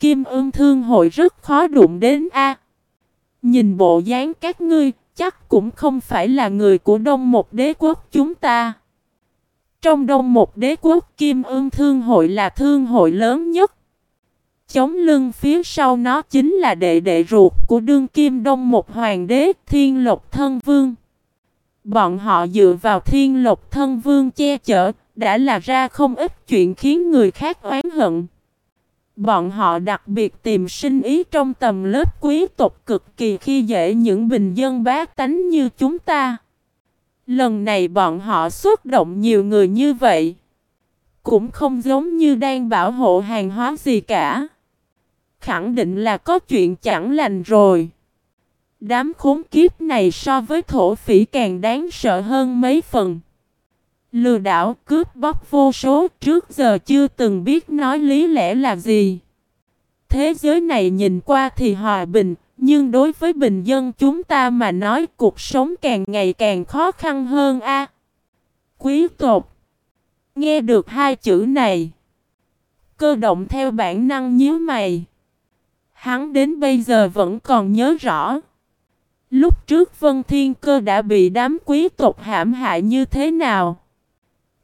Kim ương thương hội rất khó đụng đến a. Nhìn bộ dáng các ngươi, chắc cũng không phải là người của đông một đế quốc chúng ta. Trong đông một đế quốc Kim ương thương hội là thương hội lớn nhất. Chống lưng phía sau nó chính là đệ đệ ruột của đương kim đông một hoàng đế thiên lộc thân vương. Bọn họ dựa vào thiên lộc thân vương che chở, đã là ra không ít chuyện khiến người khác oán hận. Bọn họ đặc biệt tìm sinh ý trong tầm lớp quý tộc cực kỳ khi dễ những bình dân bá tánh như chúng ta. Lần này bọn họ xuất động nhiều người như vậy. Cũng không giống như đang bảo hộ hàng hóa gì cả. Khẳng định là có chuyện chẳng lành rồi. Đám khốn kiếp này so với thổ phỉ càng đáng sợ hơn mấy phần. Lừa đảo cướp bóc vô số trước giờ chưa từng biết nói lý lẽ là gì. Thế giới này nhìn qua thì hòa bình, nhưng đối với bình dân chúng ta mà nói cuộc sống càng ngày càng khó khăn hơn a. Quý tộc Nghe được hai chữ này. Cơ động theo bản năng nhíu mày. Hắn đến bây giờ vẫn còn nhớ rõ. Lúc trước Vân Thiên Cơ đã bị đám quý tộc hãm hại như thế nào?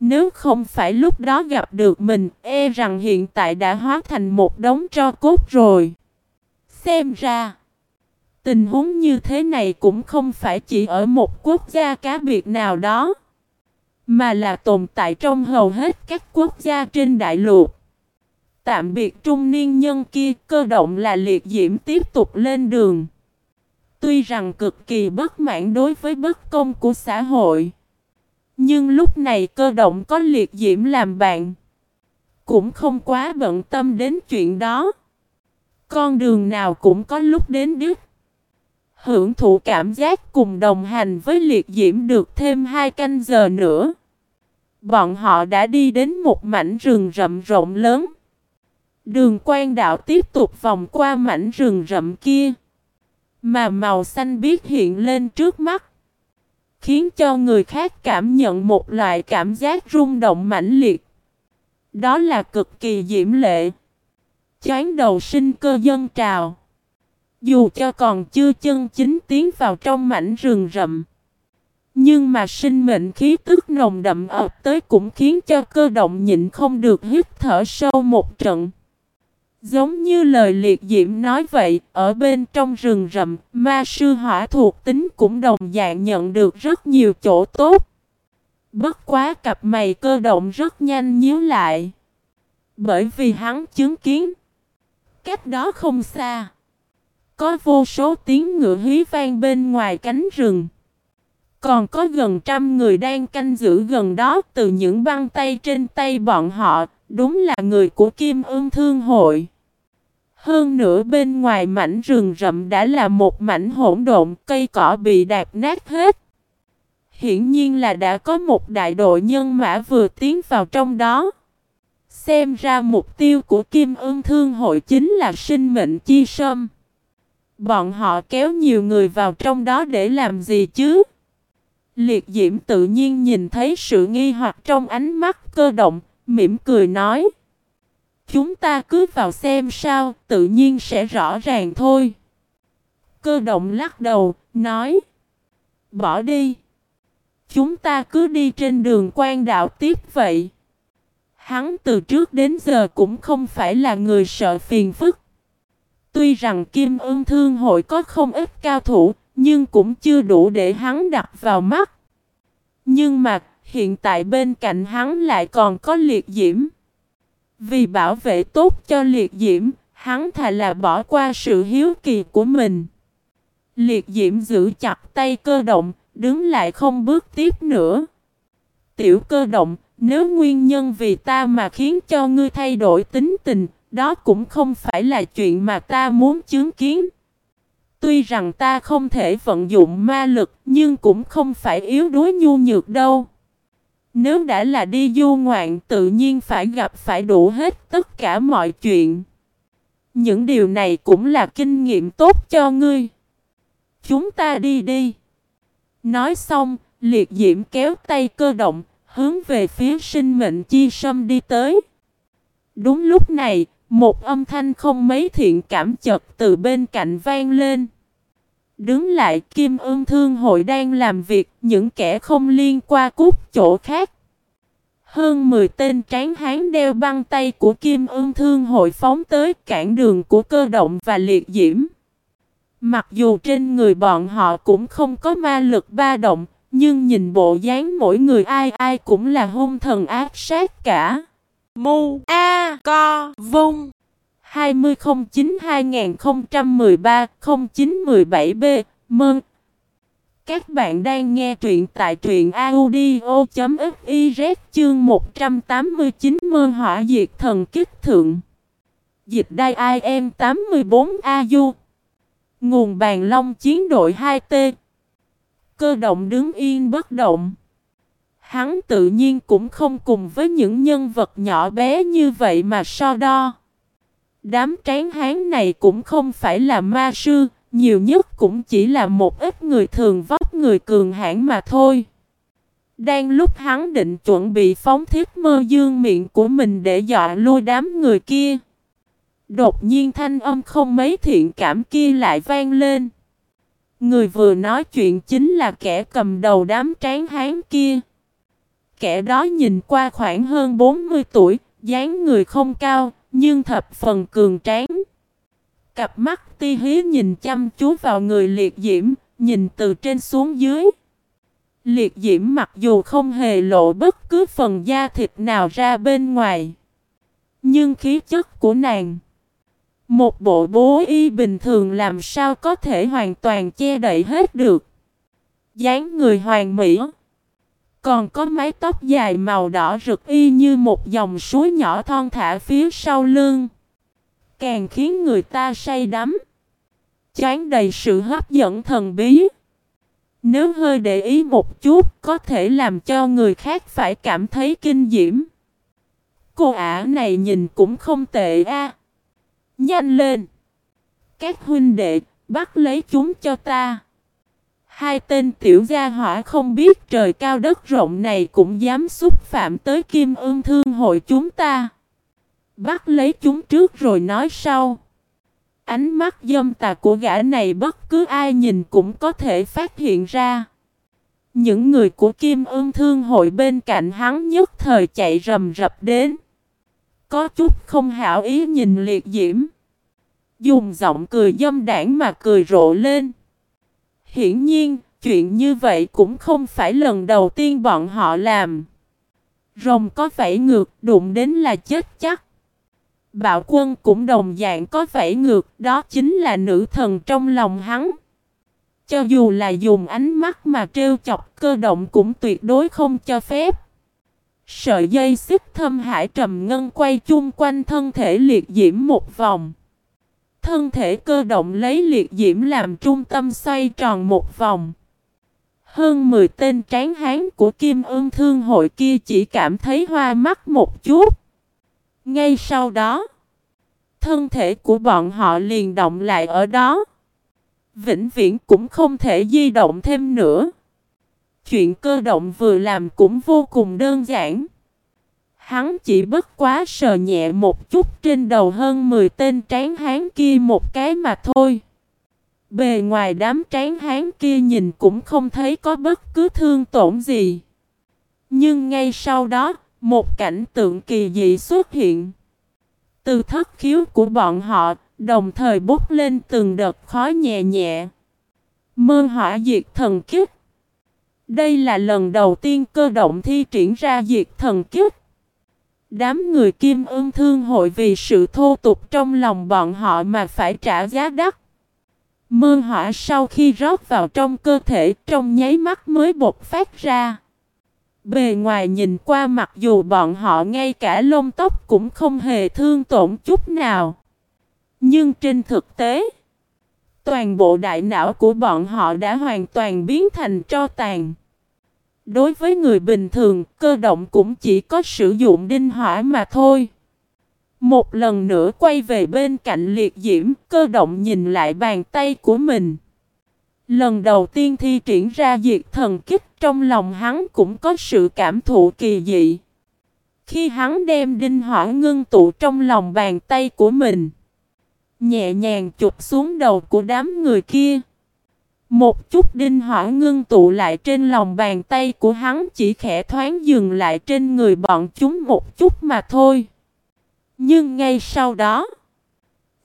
Nếu không phải lúc đó gặp được mình, e rằng hiện tại đã hóa thành một đống tro cốt rồi. Xem ra, tình huống như thế này cũng không phải chỉ ở một quốc gia cá biệt nào đó, mà là tồn tại trong hầu hết các quốc gia trên đại lục. Tạm biệt trung niên nhân kia, cơ động là liệt diễm tiếp tục lên đường. Tuy rằng cực kỳ bất mãn đối với bất công của xã hội. Nhưng lúc này cơ động có liệt diễm làm bạn. Cũng không quá bận tâm đến chuyện đó. Con đường nào cũng có lúc đến đứt. Hưởng thụ cảm giác cùng đồng hành với liệt diễm được thêm hai canh giờ nữa. Bọn họ đã đi đến một mảnh rừng rậm rộng lớn. Đường quan đạo tiếp tục vòng qua mảnh rừng rậm kia. Mà màu xanh biếc hiện lên trước mắt. Khiến cho người khác cảm nhận một loại cảm giác rung động mãnh liệt. Đó là cực kỳ diễm lệ. Chán đầu sinh cơ dân trào. Dù cho còn chưa chân chính tiến vào trong mảnh rừng rậm. Nhưng mà sinh mệnh khí tức nồng đậm ập tới cũng khiến cho cơ động nhịn không được hít thở sâu một trận. Giống như lời liệt diễm nói vậy, ở bên trong rừng rậm, ma sư hỏa thuộc tính cũng đồng dạng nhận được rất nhiều chỗ tốt. Bất quá cặp mày cơ động rất nhanh nhíu lại. Bởi vì hắn chứng kiến. Cách đó không xa. Có vô số tiếng ngựa hí vang bên ngoài cánh rừng. Còn có gần trăm người đang canh giữ gần đó từ những băng tay trên tay bọn họ, đúng là người của Kim Ương Thương Hội. Hơn nữa bên ngoài mảnh rừng rậm đã là một mảnh hỗn độn, cây cỏ bị đạp nát hết. Hiển nhiên là đã có một đại đội nhân mã vừa tiến vào trong đó. Xem ra mục tiêu của Kim Ưng Thương hội chính là sinh mệnh chi sâm. Bọn họ kéo nhiều người vào trong đó để làm gì chứ? Liệt diễm tự nhiên nhìn thấy sự nghi hoặc trong ánh mắt cơ động, mỉm cười nói. Chúng ta cứ vào xem sao, tự nhiên sẽ rõ ràng thôi. Cơ động lắc đầu, nói. Bỏ đi. Chúng ta cứ đi trên đường quan đạo tiếp vậy. Hắn từ trước đến giờ cũng không phải là người sợ phiền phức. Tuy rằng Kim Ưng Thương hội có không ít cao thủ, nhưng cũng chưa đủ để hắn đặt vào mắt. Nhưng mà, hiện tại bên cạnh hắn lại còn có liệt diễm. Vì bảo vệ tốt cho liệt diễm, hắn thà là bỏ qua sự hiếu kỳ của mình. Liệt diễm giữ chặt tay cơ động, đứng lại không bước tiếp nữa. Tiểu cơ động, nếu nguyên nhân vì ta mà khiến cho ngươi thay đổi tính tình, đó cũng không phải là chuyện mà ta muốn chứng kiến. Tuy rằng ta không thể vận dụng ma lực, nhưng cũng không phải yếu đuối nhu nhược đâu. Nếu đã là đi du ngoạn tự nhiên phải gặp phải đủ hết tất cả mọi chuyện. Những điều này cũng là kinh nghiệm tốt cho ngươi. Chúng ta đi đi. Nói xong, liệt diễm kéo tay cơ động, hướng về phía sinh mệnh chi sâm đi tới. Đúng lúc này, một âm thanh không mấy thiện cảm chật từ bên cạnh vang lên. Đứng lại Kim Ương Thương hội đang làm việc, những kẻ không liên qua cút chỗ khác. Hơn 10 tên tráng hán đeo băng tay của Kim Ương Thương hội phóng tới cản đường của cơ động và liệt diễm. Mặc dù trên người bọn họ cũng không có ma lực ba động, nhưng nhìn bộ dáng mỗi người ai ai cũng là hung thần ác sát cả. Mu A Co Vung 2009-2013-0917B Mơn. Các bạn đang nghe truyện tại truyện audio.fiz chương 189 Mơn hỏa diệt thần kích thượng. Dịch đai IM 84AU Nguồn bàn long chiến đội 2T Cơ động đứng yên bất động. Hắn tự nhiên cũng không cùng với những nhân vật nhỏ bé như vậy mà so đo. Đám tráng hán này cũng không phải là ma sư, nhiều nhất cũng chỉ là một ít người thường vóc người cường hãn mà thôi. Đang lúc hắn định chuẩn bị phóng thiết mơ dương miệng của mình để dọa lôi đám người kia. Đột nhiên thanh âm không mấy thiện cảm kia lại vang lên. Người vừa nói chuyện chính là kẻ cầm đầu đám tráng hán kia. Kẻ đó nhìn qua khoảng hơn 40 tuổi, dáng người không cao, nhưng thập phần cường tráng. Cặp mắt ti hí nhìn chăm chú vào người liệt diễm, nhìn từ trên xuống dưới. Liệt diễm mặc dù không hề lộ bất cứ phần da thịt nào ra bên ngoài. Nhưng khí chất của nàng Một bộ bố y bình thường làm sao có thể hoàn toàn che đậy hết được dáng người hoàn mỹ còn có mái tóc dài màu đỏ rực y như một dòng suối nhỏ thon thả phía sau lưng. Càng khiến người ta say đắm. Chán đầy sự hấp dẫn thần bí. Nếu hơi để ý một chút, có thể làm cho người khác phải cảm thấy kinh diễm. Cô ả này nhìn cũng không tệ a. Nhanh lên. Các huynh đệ, bắt lấy chúng cho ta. Hai tên tiểu gia hỏa không biết trời cao đất rộng này cũng dám xúc phạm tới kim ương thương hội chúng ta. Bắt lấy chúng trước rồi nói sau. Ánh mắt dâm tà của gã này bất cứ ai nhìn cũng có thể phát hiện ra. Những người của kim ương thương hội bên cạnh hắn nhất thời chạy rầm rập đến. Có chút không hảo ý nhìn liệt diễm. Dùng giọng cười dâm đảng mà cười rộ lên. Hiển nhiên, chuyện như vậy cũng không phải lần đầu tiên bọn họ làm. Rồng có vẫy ngược, đụng đến là chết chắc. Bạo quân cũng đồng dạng có vẫy ngược, đó chính là nữ thần trong lòng hắn. Cho dù là dùng ánh mắt mà trêu chọc cơ động cũng tuyệt đối không cho phép. Sợi dây xích thâm hải trầm ngân quay chung quanh thân thể liệt diễm một vòng. Thân thể cơ động lấy liệt diễm làm trung tâm xoay tròn một vòng. Hơn 10 tên tráng hán của Kim Ương Thương hội kia chỉ cảm thấy hoa mắt một chút. Ngay sau đó, thân thể của bọn họ liền động lại ở đó. Vĩnh viễn cũng không thể di động thêm nữa. Chuyện cơ động vừa làm cũng vô cùng đơn giản. Hắn chỉ bất quá sờ nhẹ một chút trên đầu hơn 10 tên tráng hán kia một cái mà thôi. Bề ngoài đám tráng hán kia nhìn cũng không thấy có bất cứ thương tổn gì. Nhưng ngay sau đó, một cảnh tượng kỳ dị xuất hiện. Từ thất khiếu của bọn họ, đồng thời bút lên từng đợt khói nhẹ nhẹ. Mơ hỏa diệt thần kiếp. Đây là lần đầu tiên cơ động thi triển ra diệt thần kiếp. Đám người kim ương thương hội vì sự thô tục trong lòng bọn họ mà phải trả giá đắt. Mơ hỏa sau khi rót vào trong cơ thể trong nháy mắt mới bột phát ra. Bề ngoài nhìn qua mặc dù bọn họ ngay cả lông tóc cũng không hề thương tổn chút nào. Nhưng trên thực tế, toàn bộ đại não của bọn họ đã hoàn toàn biến thành tro tàn. Đối với người bình thường, cơ động cũng chỉ có sử dụng đinh hỏa mà thôi. Một lần nữa quay về bên cạnh liệt diễm, cơ động nhìn lại bàn tay của mình. Lần đầu tiên thi triển ra diệt thần kích trong lòng hắn cũng có sự cảm thụ kỳ dị. Khi hắn đem đinh hỏa ngưng tụ trong lòng bàn tay của mình, nhẹ nhàng chụp xuống đầu của đám người kia. Một chút đinh hỏa ngưng tụ lại trên lòng bàn tay của hắn chỉ khẽ thoáng dừng lại trên người bọn chúng một chút mà thôi. Nhưng ngay sau đó,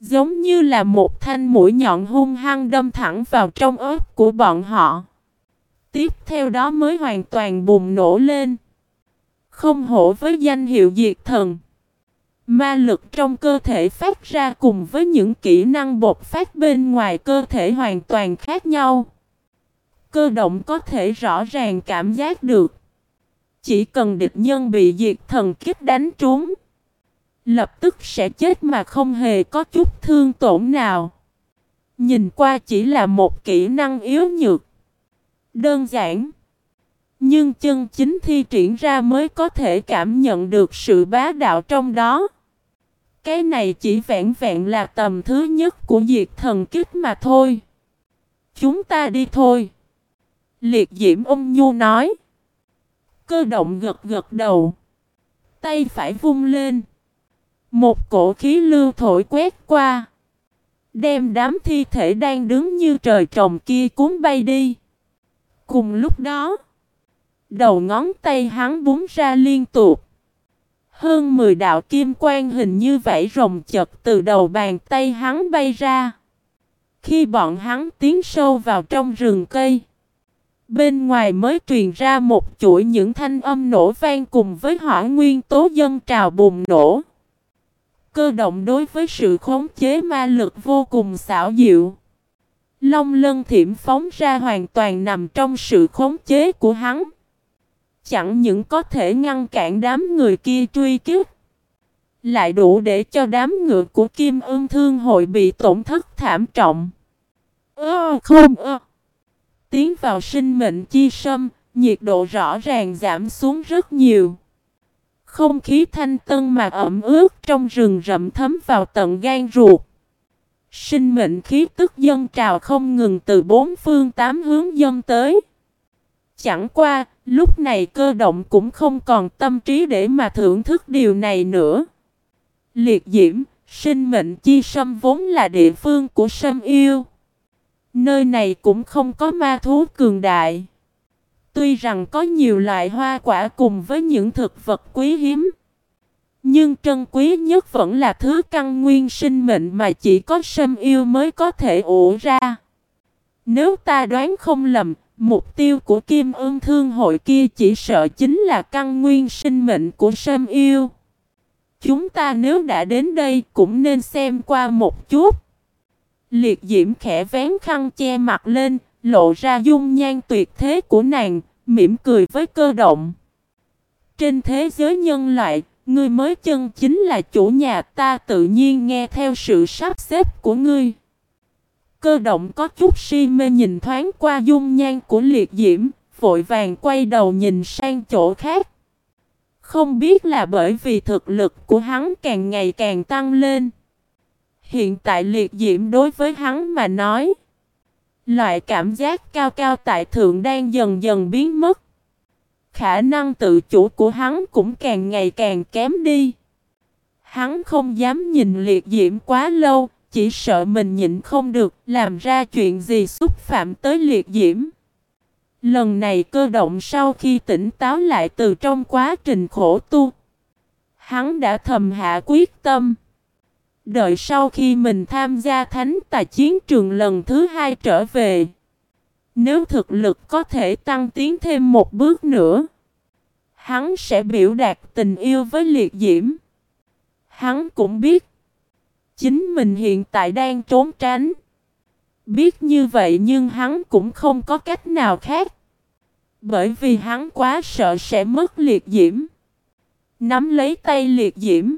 giống như là một thanh mũi nhọn hung hăng đâm thẳng vào trong ớt của bọn họ. Tiếp theo đó mới hoàn toàn bùng nổ lên. Không hổ với danh hiệu diệt thần. Ma lực trong cơ thể phát ra cùng với những kỹ năng bột phát bên ngoài cơ thể hoàn toàn khác nhau. Cơ động có thể rõ ràng cảm giác được. Chỉ cần địch nhân bị diệt thần kích đánh trúng. Lập tức sẽ chết mà không hề có chút thương tổn nào. Nhìn qua chỉ là một kỹ năng yếu nhược. Đơn giản. Nhưng chân chính thi triển ra mới có thể cảm nhận được sự bá đạo trong đó. Cái này chỉ vẹn vẹn là tầm thứ nhất của diệt thần kích mà thôi. Chúng ta đi thôi. Liệt diễm ông Nhu nói. Cơ động gật gật đầu. Tay phải vung lên. Một cổ khí lưu thổi quét qua. Đem đám thi thể đang đứng như trời trồng kia cuốn bay đi. Cùng lúc đó. Đầu ngón tay hắn búng ra liên tục. Hơn 10 đạo kim quang hình như vảy rồng chật từ đầu bàn tay hắn bay ra. Khi bọn hắn tiến sâu vào trong rừng cây, bên ngoài mới truyền ra một chuỗi những thanh âm nổ vang cùng với hỏa nguyên tố dân trào bùng nổ. Cơ động đối với sự khống chế ma lực vô cùng xảo diệu. Long lân thiểm phóng ra hoàn toàn nằm trong sự khống chế của hắn chẳng những có thể ngăn cản đám người kia truy kích, lại đủ để cho đám ngựa của Kim Ưng Thương hội bị tổn thất thảm trọng. Ơ không ơ. Tiến vào sinh mệnh chi sâm, nhiệt độ rõ ràng giảm xuống rất nhiều. Không khí thanh tân mà ẩm ướt trong rừng rậm thấm vào tận gan ruột. Sinh mệnh khí tức dân trào không ngừng từ bốn phương tám hướng dân tới. Chẳng qua, lúc này cơ động cũng không còn tâm trí để mà thưởng thức điều này nữa. Liệt diễm, sinh mệnh chi sâm vốn là địa phương của sâm yêu. Nơi này cũng không có ma thú cường đại. Tuy rằng có nhiều loại hoa quả cùng với những thực vật quý hiếm. Nhưng trân quý nhất vẫn là thứ căn nguyên sinh mệnh mà chỉ có sâm yêu mới có thể ủ ra. Nếu ta đoán không lầm, Mục tiêu của Kim Ưng Thương hội kia chỉ sợ chính là căn nguyên sinh mệnh của Sâm Yêu. Chúng ta nếu đã đến đây cũng nên xem qua một chút. Liệt diễm khẽ vén khăn che mặt lên, lộ ra dung nhan tuyệt thế của nàng, mỉm cười với cơ động. Trên thế giới nhân loại, ngươi mới chân chính là chủ nhà ta tự nhiên nghe theo sự sắp xếp của ngươi. Cơ động có chút si mê nhìn thoáng qua dung nhan của liệt diễm, vội vàng quay đầu nhìn sang chỗ khác. Không biết là bởi vì thực lực của hắn càng ngày càng tăng lên. Hiện tại liệt diễm đối với hắn mà nói. Loại cảm giác cao cao tại thượng đang dần dần biến mất. Khả năng tự chủ của hắn cũng càng ngày càng kém đi. Hắn không dám nhìn liệt diễm quá lâu, chỉ sợ mình nhịn không được, làm ra chuyện gì xúc phạm tới liệt diễm. Lần này cơ động sau khi tỉnh táo lại từ trong quá trình khổ tu. Hắn đã thầm hạ quyết tâm. Đợi sau khi mình tham gia thánh tài chiến trường lần thứ hai trở về. Nếu thực lực có thể tăng tiến thêm một bước nữa. Hắn sẽ biểu đạt tình yêu với liệt diễm. Hắn cũng biết Chính mình hiện tại đang trốn tránh. Biết như vậy nhưng hắn cũng không có cách nào khác. Bởi vì hắn quá sợ sẽ mất liệt diễm. Nắm lấy tay liệt diễm.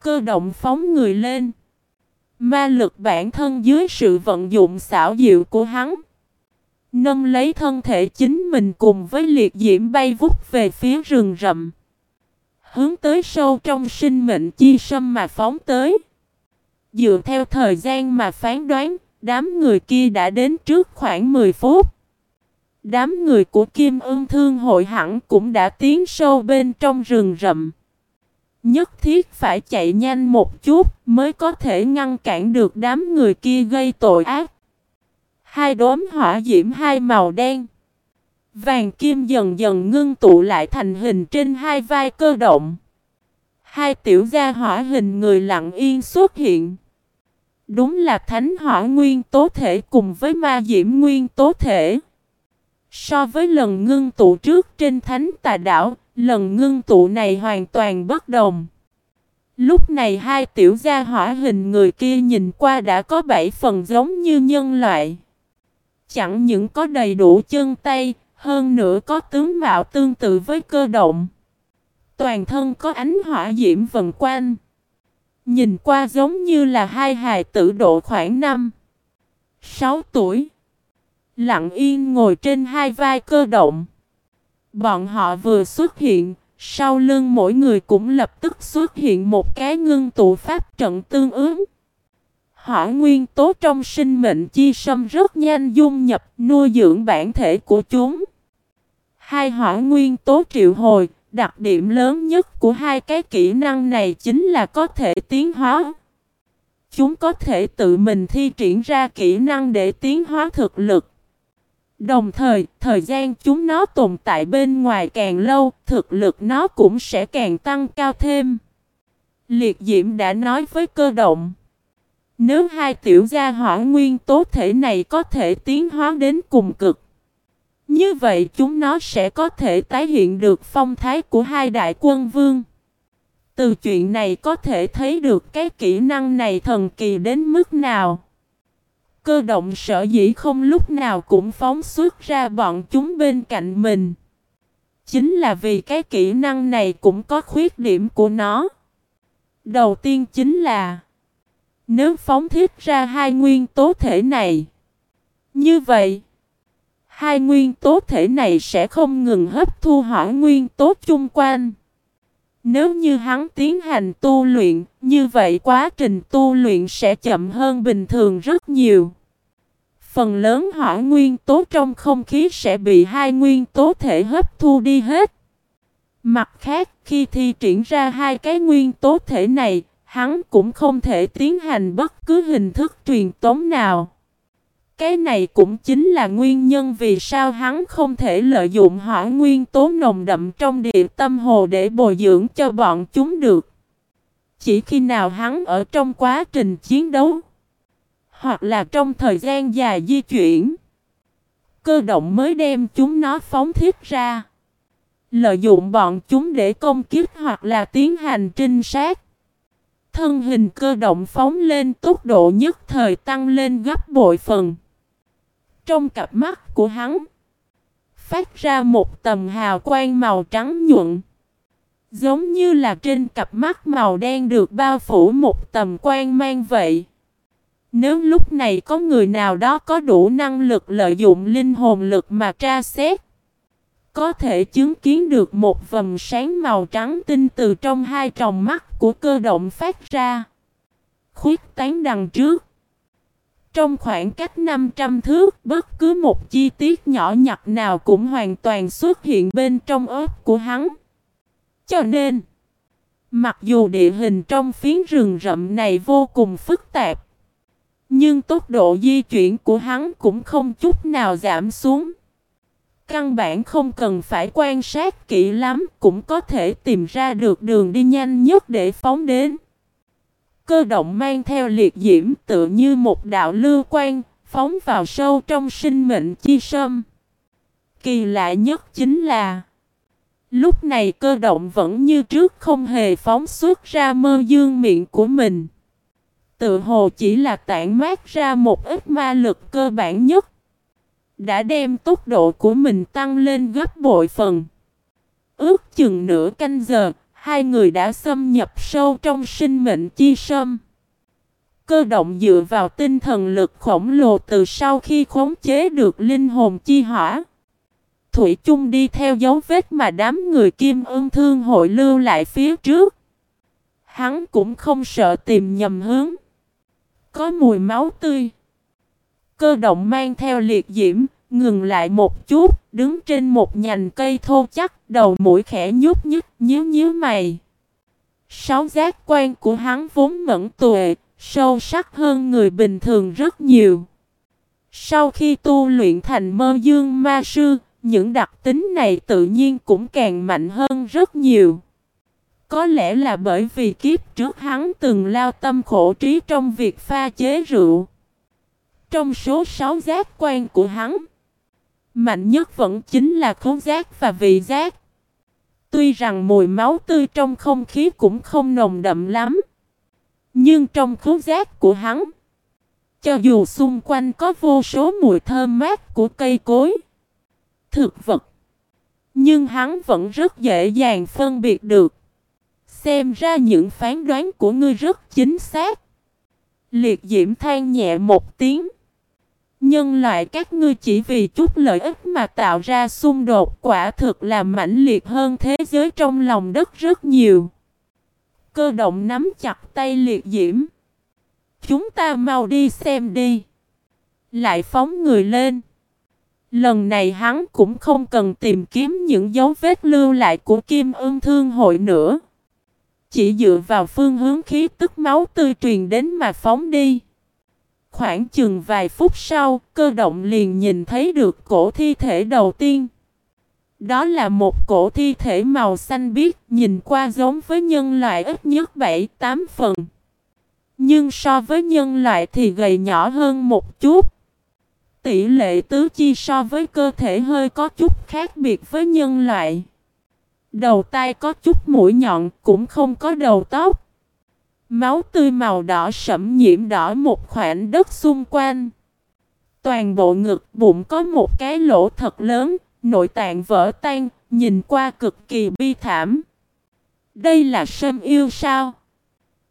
Cơ động phóng người lên. Ma lực bản thân dưới sự vận dụng xảo diệu của hắn. Nâng lấy thân thể chính mình cùng với liệt diễm bay vút về phía rừng rậm. Hướng tới sâu trong sinh mệnh chi sâm mà phóng tới. Dựa theo thời gian mà phán đoán, đám người kia đã đến trước khoảng 10 phút. Đám người của Kim Ưng Thương hội hẳn cũng đã tiến sâu bên trong rừng rậm. Nhất thiết phải chạy nhanh một chút mới có thể ngăn cản được đám người kia gây tội ác. Hai đốm hỏa diễm hai màu đen. Vàng kim dần dần ngưng tụ lại thành hình trên hai vai cơ động. Hai tiểu gia hỏa hình người lặng yên xuất hiện. Đúng là thánh hỏa nguyên tố thể cùng với ma diễm nguyên tố thể. So với lần ngưng tụ trước trên thánh tà đảo, lần ngưng tụ này hoàn toàn bất đồng. Lúc này hai tiểu gia hỏa hình người kia nhìn qua đã có bảy phần giống như nhân loại. Chẳng những có đầy đủ chân tay, hơn nữa có tướng mạo tương tự với cơ động. Toàn thân có ánh hỏa diễm vần quanh. Nhìn qua giống như là hai hài tử độ khoảng 5 6 tuổi. Lặng yên ngồi trên hai vai cơ động. Bọn họ vừa xuất hiện, sau lưng mỗi người cũng lập tức xuất hiện một cái ngưng tụ pháp trận tương ứng. Hỏa nguyên tố trong sinh mệnh chi sâm rất nhanh dung nhập nuôi dưỡng bản thể của chúng. Hai hỏa nguyên tố triệu hồi, đặc điểm lớn nhất của hai cái kỹ năng này chính là có thể tiến hóa. Chúng có thể tự mình thi triển ra kỹ năng để tiến hóa thực lực. Đồng thời, thời gian chúng nó tồn tại bên ngoài càng lâu, thực lực nó cũng sẽ càng tăng cao thêm. Liệt Diễm đã nói với cơ động. Nếu hai tiểu gia hỏa nguyên tố thể này có thể tiến hóa đến cùng cực. Như vậy chúng nó sẽ có thể tái hiện được phong thái của hai đại quân vương. Từ chuyện này có thể thấy được cái kỹ năng này thần kỳ đến mức nào. Cơ động sở dĩ không lúc nào cũng phóng xuất ra bọn chúng bên cạnh mình. Chính là vì cái kỹ năng này cũng có khuyết điểm của nó. Đầu tiên chính là, Nếu phóng thiết ra hai nguyên tố thể này, Như vậy Hai nguyên tố thể này sẽ không ngừng hấp thu hỏa nguyên tố chung quanh. Nếu như hắn tiến hành tu luyện, như vậy quá trình tu luyện sẽ chậm hơn bình thường rất nhiều. Phần lớn hỏa nguyên tố trong không khí sẽ bị hai nguyên tố thể hấp thu đi hết. Mặt khác, khi thi triển ra hai cái nguyên tố thể này, hắn cũng không thể tiến hành bất cứ hình thức truyền tống nào. Cái này cũng chính là nguyên nhân vì sao hắn không thể lợi dụng hỏa nguyên tố nồng đậm trong địa tâm hồ để bồi dưỡng cho bọn chúng được. Chỉ khi nào hắn ở trong quá trình chiến đấu, hoặc là trong thời gian dài di chuyển, cơ động mới đem chúng nó phóng thiết ra. Lợi dụng bọn chúng để công kích hoặc là tiến hành trinh sát. Thân hình cơ động phóng lên tốc độ nhất thời tăng lên gấp bội phần. Trong cặp mắt của hắn. Phát ra một tầm hào quang màu trắng nhuận, Giống như là trên cặp mắt màu đen được bao phủ một tầm quang mang vậy. Nếu lúc này có người nào đó có đủ năng lực lợi dụng linh hồn lực mà tra xét, Có thể chứng kiến được một vầng sáng màu trắng tinh từ trong hai tròng mắt của cơ động phát ra. Khuyết tán đằng trước trong khoảng cách 500 thước, bất cứ một chi tiết nhỏ nhặt nào cũng hoàn toàn xuất hiện bên trong ớt của hắn. Cho nên, mặc dù địa hình trong phiến rừng rậm này vô cùng phức tạp, nhưng tốc độ di chuyển của hắn cũng không chút nào giảm xuống. Căn bản không cần phải quan sát kỹ lắm cũng có thể tìm ra được đường đi nhanh nhất để phóng đến. Cơ động mang theo liệt diễm tự như một đạo lưu quan, phóng vào sâu trong sinh mệnh chi sâm. Kỳ lạ nhất chính là Lúc này cơ động vẫn như trước không hề phóng xuất ra mơ dương miệng của mình. Tự hồ chỉ là tản mát ra một ít ma lực cơ bản nhất. Đã đem tốc độ của mình tăng lên gấp bội phần. Ước chừng nửa canh giờ, Hai người đã xâm nhập sâu trong sinh mệnh chi sâm. Cơ động dựa vào tinh thần lực khổng lồ từ sau khi khống chế được linh hồn chi hỏa. Thủy chung đi theo dấu vết mà đám người kim ương thương hội lưu lại phía trước. Hắn cũng không sợ tìm nhầm hướng. Có mùi máu tươi. Cơ động mang theo liệt diễm, ngừng lại một chút, đứng trên một nhành cây thô chắc, đầu mũi khẽ nhúc nhích, nhíu nhíu mày. Sáu giác quan của hắn vốn mẫn tuệ, sâu sắc hơn người bình thường rất nhiều. Sau khi tu luyện thành mơ dương ma sư, những đặc tính này tự nhiên cũng càng mạnh hơn rất nhiều. Có lẽ là bởi vì kiếp trước hắn từng lao tâm khổ trí trong việc pha chế rượu. Trong số sáu giác quan của hắn, mạnh nhất vẫn chính là khấu giác và vị giác. Tuy rằng mùi máu tươi trong không khí cũng không nồng đậm lắm, nhưng trong khấu giác của hắn, cho dù xung quanh có vô số mùi thơm mát của cây cối, thực vật, nhưng hắn vẫn rất dễ dàng phân biệt được. Xem ra những phán đoán của ngươi rất chính xác. Liệt diễm than nhẹ một tiếng. Nhân loại các ngươi chỉ vì chút lợi ích mà tạo ra xung đột, quả thực là mãnh liệt hơn thế giới trong lòng đất rất nhiều. Cơ động nắm chặt tay liệt diễm. Chúng ta mau đi xem đi. Lại phóng người lên. Lần này hắn cũng không cần tìm kiếm những dấu vết lưu lại của Kim Ưng Thương Hội nữa. Chỉ dựa vào phương hướng khí tức máu tươi truyền đến mà phóng đi. Khoảng chừng vài phút sau, cơ động liền nhìn thấy được cổ thi thể đầu tiên. Đó là một cổ thi thể màu xanh biếc, nhìn qua giống với nhân loại ít nhất 7-8 phần. Nhưng so với nhân loại thì gầy nhỏ hơn một chút. Tỷ lệ tứ chi so với cơ thể hơi có chút khác biệt với nhân loại. Đầu tai có chút mũi nhọn, cũng không có đầu tóc. Máu tươi màu đỏ sẫm nhiễm đỏ một khoảng đất xung quanh. Toàn bộ ngực bụng có một cái lỗ thật lớn, nội tạng vỡ tan, nhìn qua cực kỳ bi thảm. Đây là sâm yêu sao?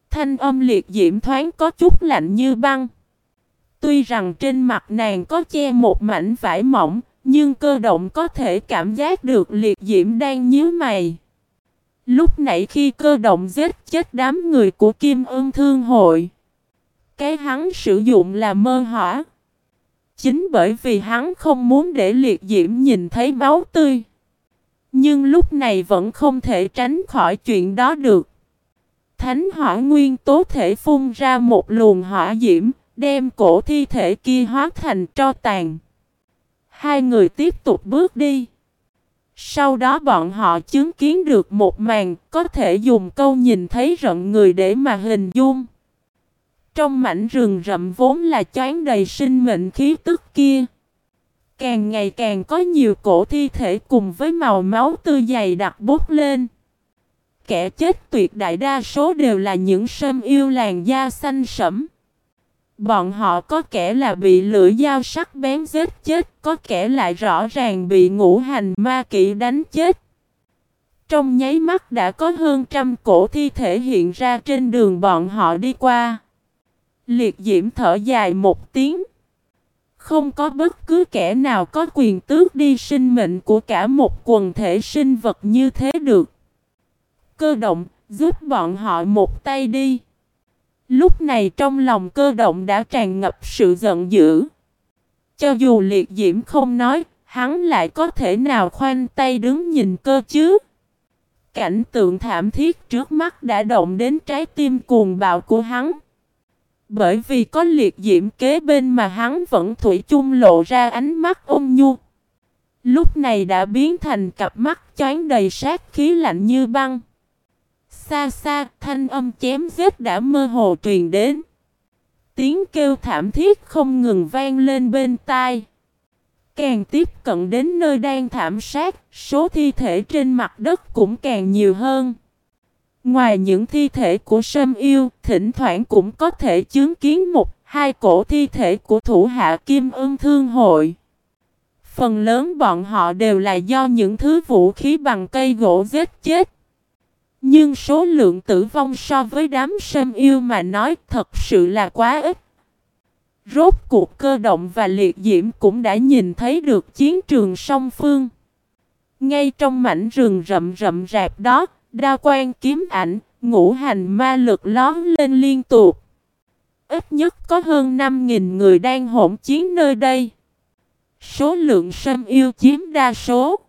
Thanh âm liệt diễm thoáng có chút lạnh như băng. Tuy rằng trên mặt nàng có che một mảnh vải mỏng, nhưng cơ động có thể cảm giác được liệt diễm đang nhíu mày. Lúc nãy khi cơ động giết chết đám người của Kim Ưng Thương Hội, cái hắn sử dụng là mơ hỏa. Chính bởi vì hắn không muốn để liệt diễm nhìn thấy máu tươi. Nhưng lúc này vẫn không thể tránh khỏi chuyện đó được. Thánh hỏa nguyên tố thể phun ra một luồng hỏa diễm, đem cổ thi thể kia hóa thành tro tàn. Hai người tiếp tục bước đi. Sau đó bọn họ chứng kiến được một màn có thể dùng câu nhìn thấy rận người để mà hình dung. Trong mảnh rừng rậm vốn là choán đầy sinh mệnh khí tức kia. Càng ngày càng có nhiều cổ thi thể cùng với màu máu tươi dày đặc bốc lên. Kẻ chết tuyệt đại đa số đều là những sâm yêu làn da xanh sẫm. Bọn họ có kẻ là bị lưỡi dao sắc bén giết chết, có kẻ lại rõ ràng bị ngũ hành ma kỵ đánh chết. Trong nháy mắt đã có hơn trăm cổ thi thể hiện ra trên đường bọn họ đi qua. Liệt diễm thở dài một tiếng. Không có bất cứ kẻ nào có quyền tước đi sinh mệnh của cả một quần thể sinh vật như thế được. Cơ động, giúp bọn họ một tay đi. Lúc này trong lòng cơ động đã tràn ngập sự giận dữ. Cho dù liệt diễm không nói, hắn lại có thể nào khoanh tay đứng nhìn cơ chứ? Cảnh tượng thảm thiết trước mắt đã động đến trái tim cuồng bạo của hắn. Bởi vì có liệt diễm kế bên mà hắn vẫn thủy chung lộ ra ánh mắt ôn nhu. Lúc này đã biến thành cặp mắt choáng đầy sát khí lạnh như băng. Xa xa, thanh âm chém giết đã mơ hồ truyền đến. Tiếng kêu thảm thiết không ngừng vang lên bên tai. Càng tiếp cận đến nơi đang thảm sát, số thi thể trên mặt đất cũng càng nhiều hơn. Ngoài những thi thể của sâm yêu, thỉnh thoảng cũng có thể chứng kiến một, hai cổ thi thể của thủ hạ kim ưng thương hội. Phần lớn bọn họ đều là do những thứ vũ khí bằng cây gỗ giết chết. Nhưng số lượng tử vong so với đám sâm yêu mà nói thật sự là quá ít. Rốt cuộc cơ động và liệt diễm cũng đã nhìn thấy được chiến trường song phương. Ngay trong mảnh rừng rậm rậm rạp đó, đa quan kiếm ảnh, ngũ hành ma lực lón lên liên tục. Ít nhất có hơn 5.000 người đang hỗn chiến nơi đây. Số lượng sâm yêu chiếm đa số.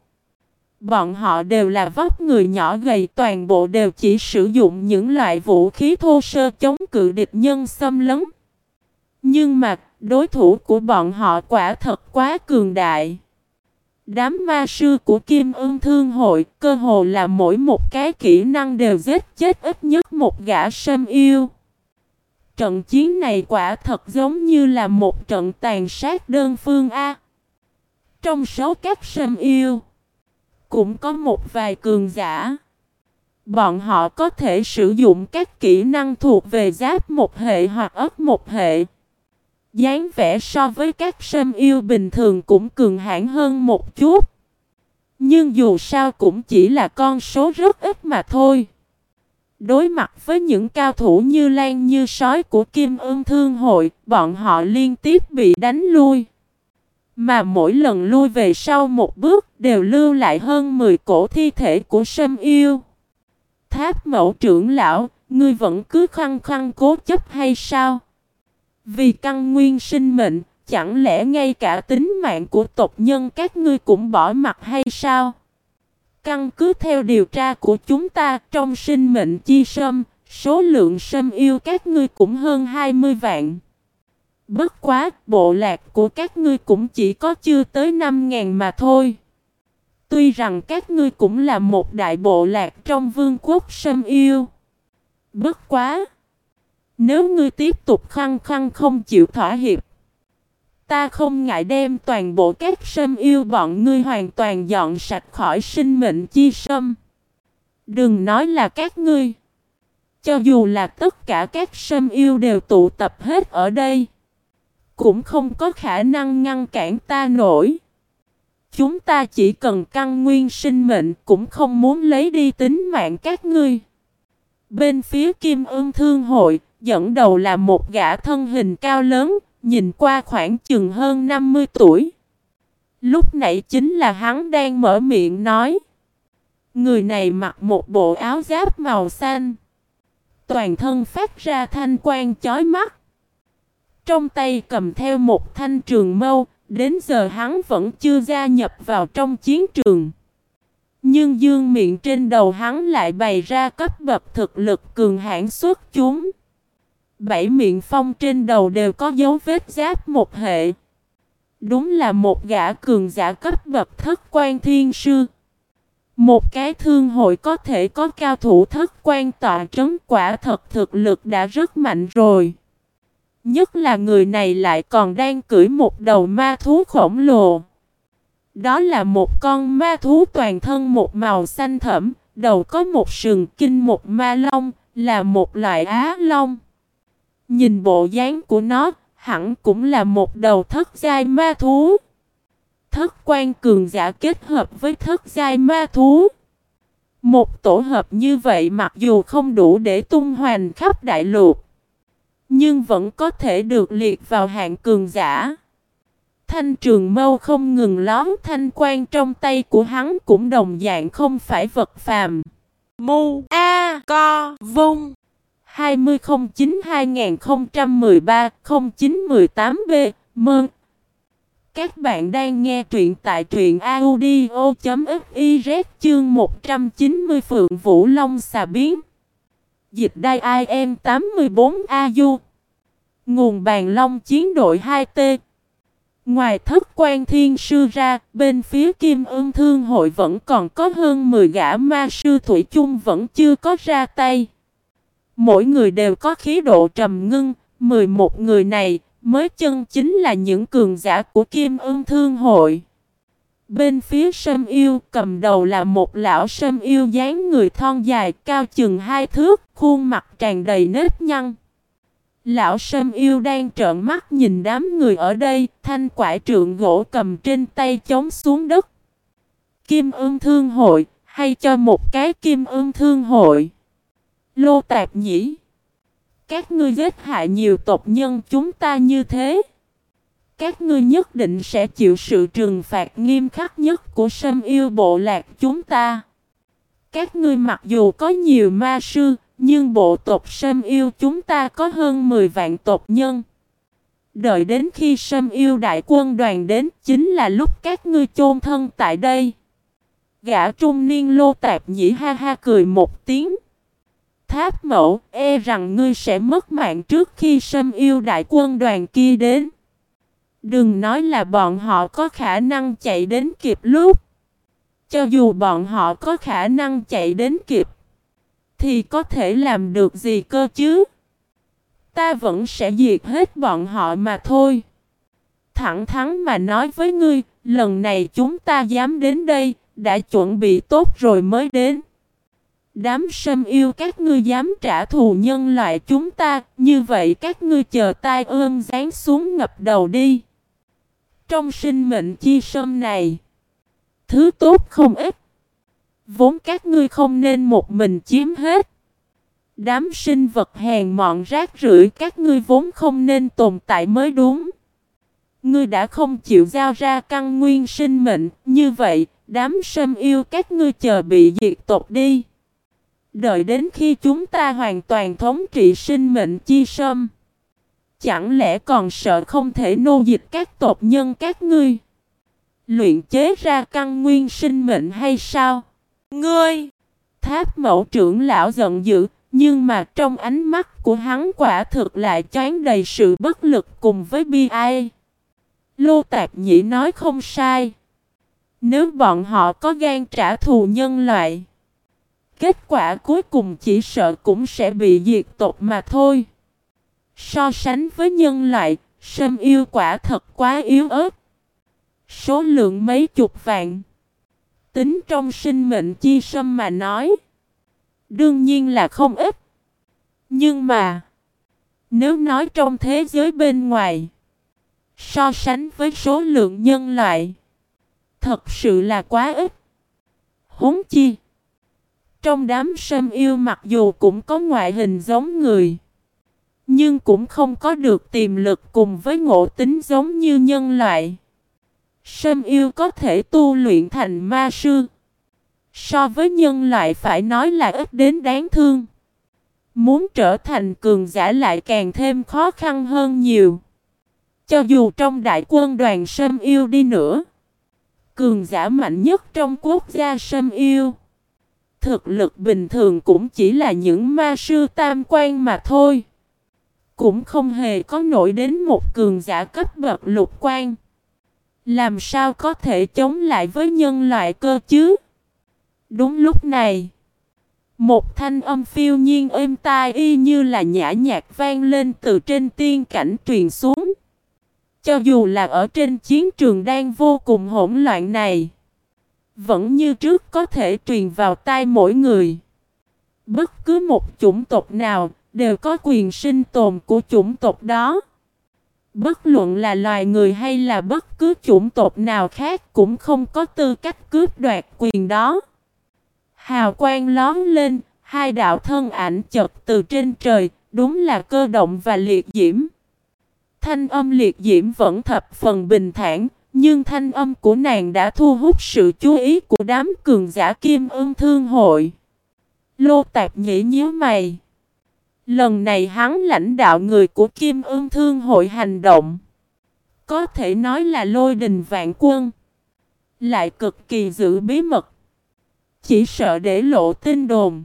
Bọn họ đều là vóc người nhỏ gầy toàn bộ đều chỉ sử dụng những loại vũ khí thô sơ chống cự địch nhân xâm lấn. Nhưng mà đối thủ của bọn họ quả thật quá cường đại. Đám ma sư của Kim Ưng Thương Hội cơ hồ là mỗi một cái kỹ năng đều giết chết ít nhất một gã sâm yêu. Trận chiến này quả thật giống như là một trận tàn sát đơn phương A. Trong số các sâm yêu, cũng có một vài cường giả. Bọn họ có thể sử dụng các kỹ năng thuộc về giáp một hệ hoặc ớt một hệ dáng vẻ so với các sâm yêu bình thường cũng cường hãn hơn một chút. Nhưng dù sao cũng chỉ là con số rất ít mà thôi. Đối mặt với những cao thủ như Lan như sói của Kim ương Thương Hội, bọn họ liên tiếp bị đánh lui. Mà mỗi lần lui về sau một bước đều lưu lại hơn 10 cổ thi thể của sâm yêu. Tháp mẫu trưởng lão, ngươi vẫn cứ khăng khăng cố chấp hay sao? Vì căn nguyên sinh mệnh, chẳng lẽ ngay cả tính mạng của tộc nhân các ngươi cũng bỏ mặt hay sao? Căn cứ theo điều tra của chúng ta trong sinh mệnh chi sâm, số lượng sâm yêu các ngươi cũng hơn 20 vạn. Bất quá, bộ lạc của các ngươi cũng chỉ có chưa tới 5.000 mà thôi. Tuy rằng các ngươi cũng là một đại bộ lạc trong vương quốc sâm yêu. Bất quá! Nếu ngươi tiếp tục khăng khăng không chịu thỏa hiệp, ta không ngại đem toàn bộ các sâm yêu bọn ngươi hoàn toàn dọn sạch khỏi sinh mệnh chi sâm. Đừng nói là các ngươi. Cho dù là tất cả các sâm yêu đều tụ tập hết ở đây, cũng không có khả năng ngăn cản ta nổi. Chúng ta chỉ cần căn nguyên sinh mệnh cũng không muốn lấy đi tính mạng các ngươi. Bên phía Kim ương Thương Hội, dẫn đầu là một gã thân hình cao lớn, nhìn qua khoảng chừng hơn 50 tuổi. Lúc nãy chính là hắn đang mở miệng nói. Người này mặc một bộ áo giáp màu xanh. Toàn thân phát ra thanh quang chói mắt. Trong tay cầm theo một thanh trường mâu, đến giờ hắn vẫn chưa gia nhập vào trong chiến trường. Nhưng dương miệng trên đầu hắn lại bày ra cấp bậc thực lực cường hãn xuất chúng. Bảy miệng phong trên đầu đều có dấu vết giáp một hệ. Đúng là một gã cường giả cấp bậc thất quan thiên sư. Một cái thương hội có thể có cao thủ thất quan tọa trấn quả thật thực lực đã rất mạnh rồi. Nhất là người này lại còn đang cưỡi một đầu ma thú khổng lồ. Đó là một con ma thú toàn thân một màu xanh thẫm, đầu có một sừng kinh một ma long, là một loại á long. Nhìn bộ dáng của nó, hẳn cũng là một đầu thất giai ma thú. Thất quan cường giả kết hợp với thất giai ma thú. Một tổ hợp như vậy mặc dù không đủ để tung hoành khắp đại lục, nhưng vẫn có thể được liệt vào hạng cường giả. Thanh trường mâu không ngừng lón thanh quan trong tay của hắn cũng đồng dạng không phải vật phàm. Mu A Co Vung 2009-2013-0918B Mơn Các bạn đang nghe truyện tại truyện audio.fiz chương 190 Phượng Vũ Long xà biến Dịch đai IM 84AU Nguồn bàn long chiến đội 2T Ngoài thất quan thiên sư ra, bên phía kim ương thương hội vẫn còn có hơn 10 gã ma sư thủy chung vẫn chưa có ra tay. Mỗi người đều có khí độ trầm ngưng, 11 người này mới chân chính là những cường giả của Kim ương Thương Hội. Bên phía sâm yêu cầm đầu là một lão sâm yêu dáng người thon dài cao chừng hai thước, khuôn mặt tràn đầy nếp nhăn. Lão sâm yêu đang trợn mắt nhìn đám người ở đây, thanh quải trượng gỗ cầm trên tay chống xuống đất. Kim ương thương hội, hay cho một cái kim ương thương hội. Lô tạp nhĩ. Các ngươi giết hại nhiều tộc nhân chúng ta như thế. Các ngươi nhất định sẽ chịu sự trừng phạt nghiêm khắc nhất của sâm yêu bộ lạc chúng ta. Các ngươi mặc dù có nhiều ma sư, nhưng bộ tộc sâm yêu chúng ta có hơn 10 vạn tộc nhân. Đợi đến khi sâm yêu đại quân đoàn đến chính là lúc các ngươi chôn thân tại đây. Gã trung niên lô tạp nhĩ ha ha cười một tiếng. Tháp mẫu e rằng ngươi sẽ mất mạng trước khi sâm yêu đại quân đoàn kia đến. Đừng nói là bọn họ có khả năng chạy đến kịp lúc. Cho dù bọn họ có khả năng chạy đến kịp. Thì có thể làm được gì cơ chứ? Ta vẫn sẽ diệt hết bọn họ mà thôi. Thẳng thắn mà nói với ngươi, lần này chúng ta dám đến đây, đã chuẩn bị tốt rồi mới đến. Đám sâm yêu các ngươi dám trả thù nhân loại chúng ta, như vậy các ngươi chờ tai ương dán xuống ngập đầu đi. Trong sinh mệnh chi sâm này, thứ tốt không ít. Vốn các ngươi không nên một mình chiếm hết. Đám sinh vật hèn mọn rác rưởi các ngươi vốn không nên tồn tại mới đúng. Ngươi đã không chịu giao ra căn nguyên sinh mệnh, như vậy, đám sâm yêu các ngươi chờ bị diệt tộc đi. Đợi đến khi chúng ta hoàn toàn thống trị sinh mệnh chi sâm. Chẳng lẽ còn sợ không thể nô dịch các tộc nhân các ngươi? Luyện chế ra căn nguyên sinh mệnh hay sao? Ngươi! Tháp mẫu trưởng lão giận dữ, nhưng mà trong ánh mắt của hắn quả thực lại choán đầy sự bất lực cùng với bi ai. Lô Tạp Nhĩ nói không sai. Nếu bọn họ có gan trả thù nhân loại, kết quả cuối cùng chỉ sợ cũng sẽ bị diệt tộc mà thôi. So sánh với nhân loại, sâm yêu quả thật quá yếu ớt. Số lượng mấy chục vạn. Tính trong sinh mệnh chi sâm mà nói. Đương nhiên là không ít. Nhưng mà, nếu nói trong thế giới bên ngoài, so sánh với số lượng nhân loại, thật sự là quá ít. Huống chi, trong đám sâm yêu mặc dù cũng có ngoại hình giống người, nhưng cũng không có được tiềm lực cùng với ngộ tính giống như nhân loại. Sâm yêu có thể tu luyện thành ma sư. So với nhân loại phải nói là ít đến đáng thương. Muốn trở thành cường giả lại càng thêm khó khăn hơn nhiều. Cho dù trong đại quân đoàn Sâm yêu đi nữa. Cường giả mạnh nhất trong quốc gia Sâm yêu. Thực lực bình thường cũng chỉ là những ma sư tam quan mà thôi. Cũng không hề có nổi đến một cường giả cấp bậc lục quan. Làm sao có thể chống lại với nhân loại cơ chứ? Đúng lúc này, một thanh âm phiêu nhiên êm tai y như là nhã nhạc vang lên từ trên tiên cảnh truyền xuống. Cho dù là ở trên chiến trường đang vô cùng hỗn loạn này, vẫn như trước có thể truyền vào tai mỗi người. Bất cứ một chủng tộc nào đều có quyền sinh tồn của chủng tộc đó. Bất luận là loài người hay là bất cứ chủng tộc nào khác cũng không có tư cách cướp đoạt quyền đó. Hào quang lón lên, hai đạo thân ảnh chật từ trên trời, đúng là cơ động và liệt diễm. Thanh âm liệt diễm vẫn thập phần bình thản, nhưng thanh âm của nàng đã thu hút sự chú ý của đám cường giả kim ương thương hội. Lô tạp nhĩ nhíu mày. Lần này hắn lãnh đạo người của Kim Ương Thương hội hành động. Có thể nói là lôi đình vạn quân. Lại cực kỳ giữ bí mật. Chỉ sợ để lộ tin đồn.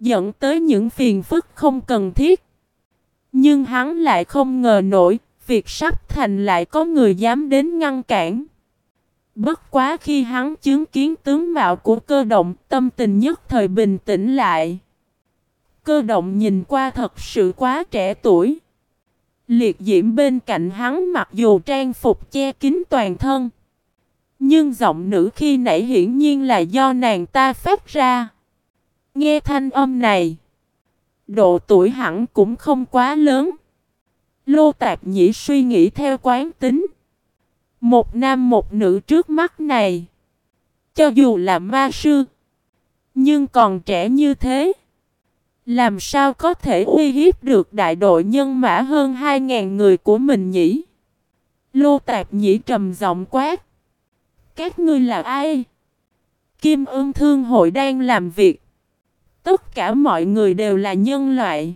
Dẫn tới những phiền phức không cần thiết. Nhưng hắn lại không ngờ nổi. Việc sắp thành lại có người dám đến ngăn cản. Bất quá khi hắn chứng kiến tướng mạo của cơ động, tâm tình nhất thời bình tĩnh lại. Cơ động nhìn qua thật sự quá trẻ tuổi. Liệt diễm bên cạnh hắn mặc dù trang phục che kín toàn thân. Nhưng giọng nữ khi nãy hiển nhiên là do nàng ta phát ra. Nghe thanh âm này. Độ tuổi hẳn cũng không quá lớn. Lô Tạp Nhĩ suy nghĩ theo quán tính. Một nam một nữ trước mắt này. Cho dù là ma sư. Nhưng còn trẻ như thế. Làm sao có thể uy hiếp được đại đội nhân mã hơn 2.000 người của mình nhỉ? Lô Tạp Nhĩ trầm giọng quát. Các ngươi là ai? Kim ương thương hội đang làm việc. Tất cả mọi người đều là nhân loại.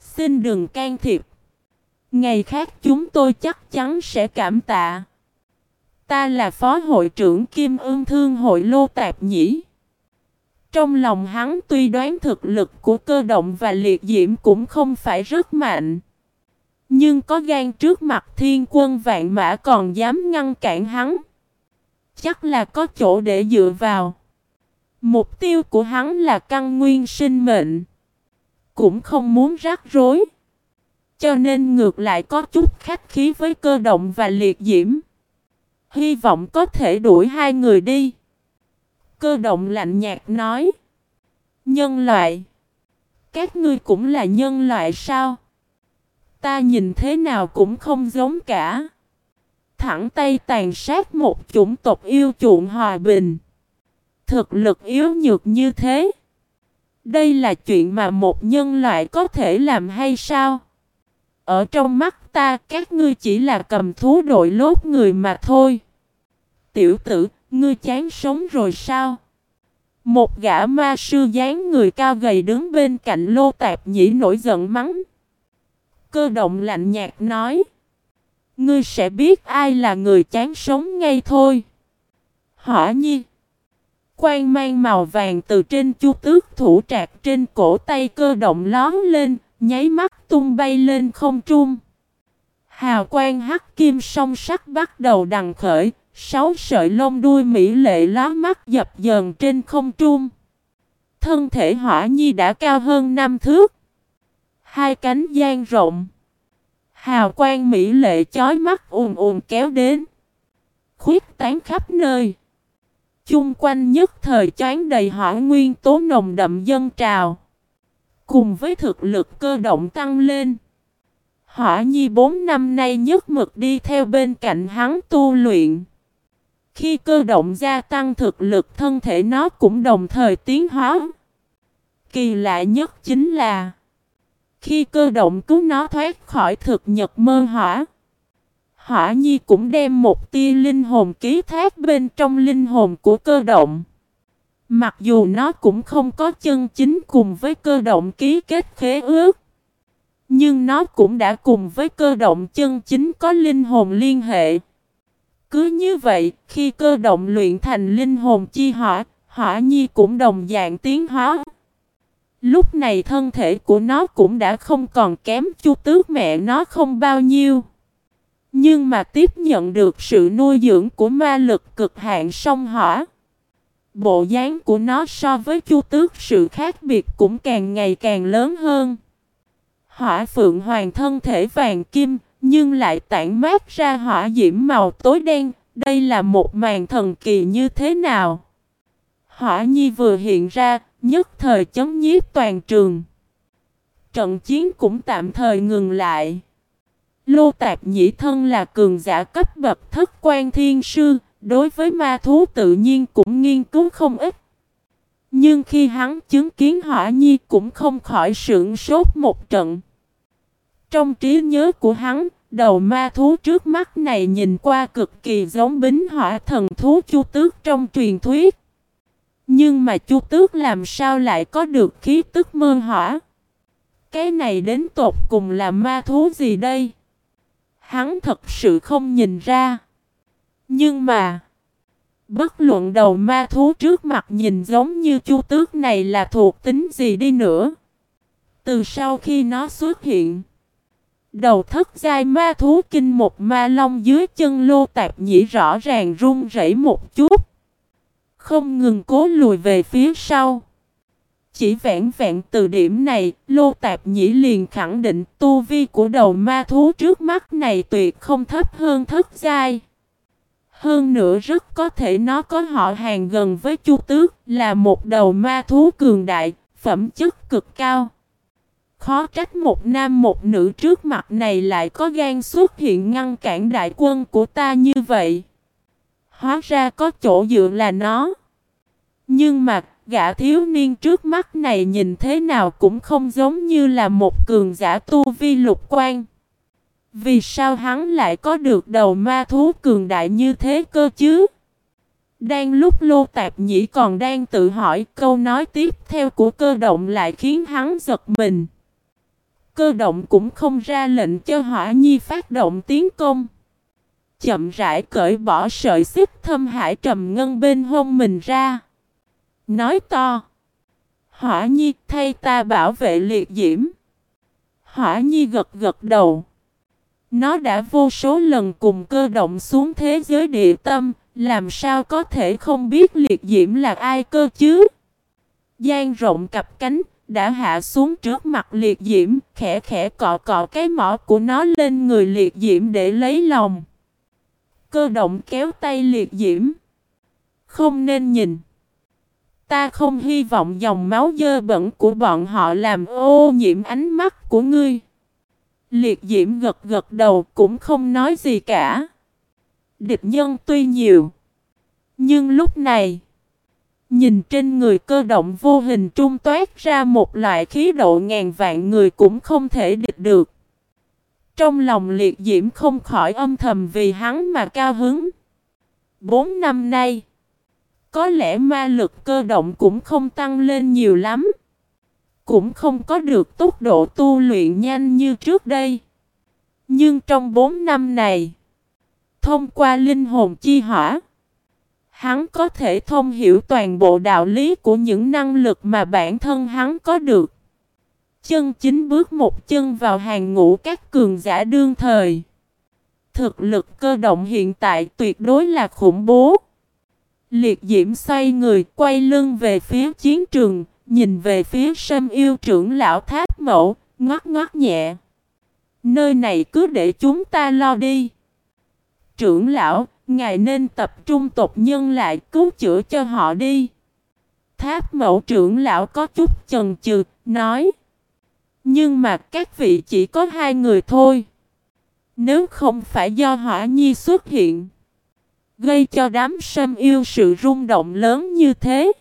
Xin đừng can thiệp. Ngày khác chúng tôi chắc chắn sẽ cảm tạ. Ta là phó hội trưởng Kim Ương Thương hội Lô Tạp Nhĩ. Trong lòng hắn tuy đoán thực lực của cơ động và liệt diễm cũng không phải rất mạnh. Nhưng có gan trước mặt thiên quân vạn mã còn dám ngăn cản hắn. Chắc là có chỗ để dựa vào. Mục tiêu của hắn là căn nguyên sinh mệnh. Cũng không muốn rắc rối. Cho nên ngược lại có chút khách khí với cơ động và liệt diễm. Hy vọng có thể đuổi hai người đi. Cơ động lạnh nhạt nói. Nhân loại. Các ngươi cũng là nhân loại sao? Ta nhìn thế nào cũng không giống cả. Thẳng tay tàn sát một chủng tộc yêu chuộng hòa bình. Thực lực yếu nhược như thế. Đây là chuyện mà một nhân loại có thể làm hay sao? Ở trong mắt ta các ngươi chỉ là cầm thú đội lốt người mà thôi. Tiểu tử, ngươi chán sống rồi sao? Một gã ma sư dáng người cao gầy đứng bên cạnh lô tạp nhĩ nổi giận mắng. Cơ động lạnh nhạt nói. Ngươi sẽ biết ai là người chán sống ngay thôi. Hỏa nhi. Quang mang màu vàng từ trên chu tước thủ trạc trên cổ tay cơ động lón lên, nháy mắt tung bay lên không trung. Hào quang hắc kim song sắc bắt đầu đằng khởi, sáu sợi lông đuôi mỹ lệ lá mắt dập dờn trên không trung. Thân thể hỏa nhi đã cao hơn năm thước. Hai cánh gian rộng. Hào quang mỹ lệ chói mắt ùn ùn kéo đến. Khuyết tán khắp nơi. Chung quanh nhất thời choán đầy hỏa nguyên tố nồng đậm dân trào. Cùng với thực lực cơ động tăng lên. Hỏa nhi bốn năm nay nhất mực đi theo bên cạnh hắn tu luyện. Khi cơ động gia tăng thực lực, thân thể nó cũng đồng thời tiến hóa. Kỳ lạ nhất chính là, Khi cơ động cứu nó thoát khỏi thực nhật mơ hỏa Hỏa nhi cũng đem một tia linh hồn ký thác bên trong linh hồn của cơ động Mặc dù nó cũng không có chân chính cùng với cơ động ký kết khế ước, Nhưng nó cũng đã cùng với cơ động chân chính có linh hồn liên hệ cứ như vậy, khi cơ động luyện thành linh hồn chi hỏa, hỏa nhi cũng đồng dạng tiến hóa. Lúc này thân thể của nó cũng đã không còn kém chu tước mẹ nó không bao nhiêu. Nhưng mà tiếp nhận được sự nuôi dưỡng của ma lực cực hạn sông hỏa. Bộ dáng của nó so với chu tước sự khác biệt cũng càng ngày càng lớn hơn. Hỏa phượng hoàng thân thể vàng kim, nhưng lại tản mát ra hỏa diễm màu tối đen, đây là một màn thần kỳ như thế nào? Hỏa nhi vừa hiện ra, nhất thời chấm nhiếp toàn trường. Trận chiến cũng tạm thời ngừng lại. Lô Tạp Nhĩ Thân là cường giả cấp bậc thất quan thiên sư, đối với ma thú tự nhiên cũng nghiên cứu không ít. Nhưng khi hắn chứng kiến hỏa nhi cũng không khỏi sưởng sốt một trận. Trong trí nhớ của hắn, đầu ma thú trước mắt này nhìn qua cực kỳ giống bính hỏa thần thú chu tước trong truyền thuyết. Nhưng mà chu tước làm sao lại có được khí tức mơ hỏa? Cái này đến tột cùng là ma thú gì đây? Hắn thật sự không nhìn ra. Nhưng mà... Bất luận đầu ma thú trước mặt nhìn giống như chu tước này là thuộc tính gì đi nữa. Từ sau khi nó xuất hiện... Đầu thất giai ma thú kinh một ma long dưới chân lô tạp nhĩ rõ ràng run rẩy một chút. Không ngừng cố lùi về phía sau. Chỉ vẹn vẹn từ điểm này, Lô Tạp Nhĩ liền khẳng định tu vi của đầu ma thú trước mắt này tuyệt không thấp hơn thất giai. Hơn nữa rất có thể nó có họ hàng gần với Chu Tước, là một đầu ma thú cường đại, phẩm chất cực cao. Khó trách một nam một nữ trước mặt này lại có gan xuất hiện ngăn cản đại quân của ta như vậy. Hóa ra có chỗ dựa là nó. Nhưng mà, gã thiếu niên trước mắt này nhìn thế nào cũng không giống như là một cường giả tu vi lục quan. Vì sao hắn lại có được đầu ma thú cường đại như thế cơ chứ? Đang lúc Lô Tạp Nhĩ còn đang tự hỏi câu nói tiếp theo của cơ động lại khiến hắn giật mình. Cơ động cũng không ra lệnh cho hỏa nhi phát động tiến công. Chậm rãi cởi bỏ sợi xích thâm hải trầm ngân bên hông mình ra. Nói to. Hỏa nhi thay ta bảo vệ liệt diễm. Hỏa nhi gật gật đầu. Nó đã vô số lần cùng cơ động xuống thế giới địa tâm, làm sao có thể không biết liệt diễm là ai cơ chứ? Giang rộng cặp cánh, đã hạ xuống trước mặt liệt diễm, khẽ khẽ cọ cọ cái mỏ của nó lên người liệt diễm để lấy lòng. Cơ động kéo tay liệt diễm. Không nên nhìn. Ta không hy vọng dòng máu dơ bẩn của bọn họ làm ô nhiễm ánh mắt của ngươi. Liệt diễm gật gật đầu cũng không nói gì cả. Địch nhân tuy nhiều. Nhưng lúc này, nhìn trên người cơ động vô hình trung toát ra một loại khí độ ngàn vạn người cũng không thể địch được. Trong lòng liệt diễm không khỏi âm thầm vì hắn mà cao hứng. Bốn năm nay, có lẽ ma lực cơ động cũng không tăng lên nhiều lắm. Cũng không có được tốc độ tu luyện nhanh như trước đây. Nhưng trong bốn năm này, thông qua linh hồn chi hỏa, hắn có thể thông hiểu toàn bộ đạo lý của những năng lực mà bản thân hắn có được. Chân chính bước một chân vào hàng ngũ các cường giả đương thời. Thực lực cơ động hiện tại tuyệt đối là khủng bố. Liệt diễm xoay người quay lưng về phía chiến trường, nhìn về phía sâm yêu trưởng lão tháp mẫu, ngót ngót nhẹ. Nơi này cứ để chúng ta lo đi. Trưởng lão, ngài nên tập trung tộc nhân lại cứu chữa cho họ đi. Tháp mẫu trưởng lão có chút chần chừ, nói. Nhưng mà các vị chỉ có hai người thôi. Nếu không phải do hỏa nhi xuất hiện. Gây cho đám sâm yêu sự rung động lớn như thế.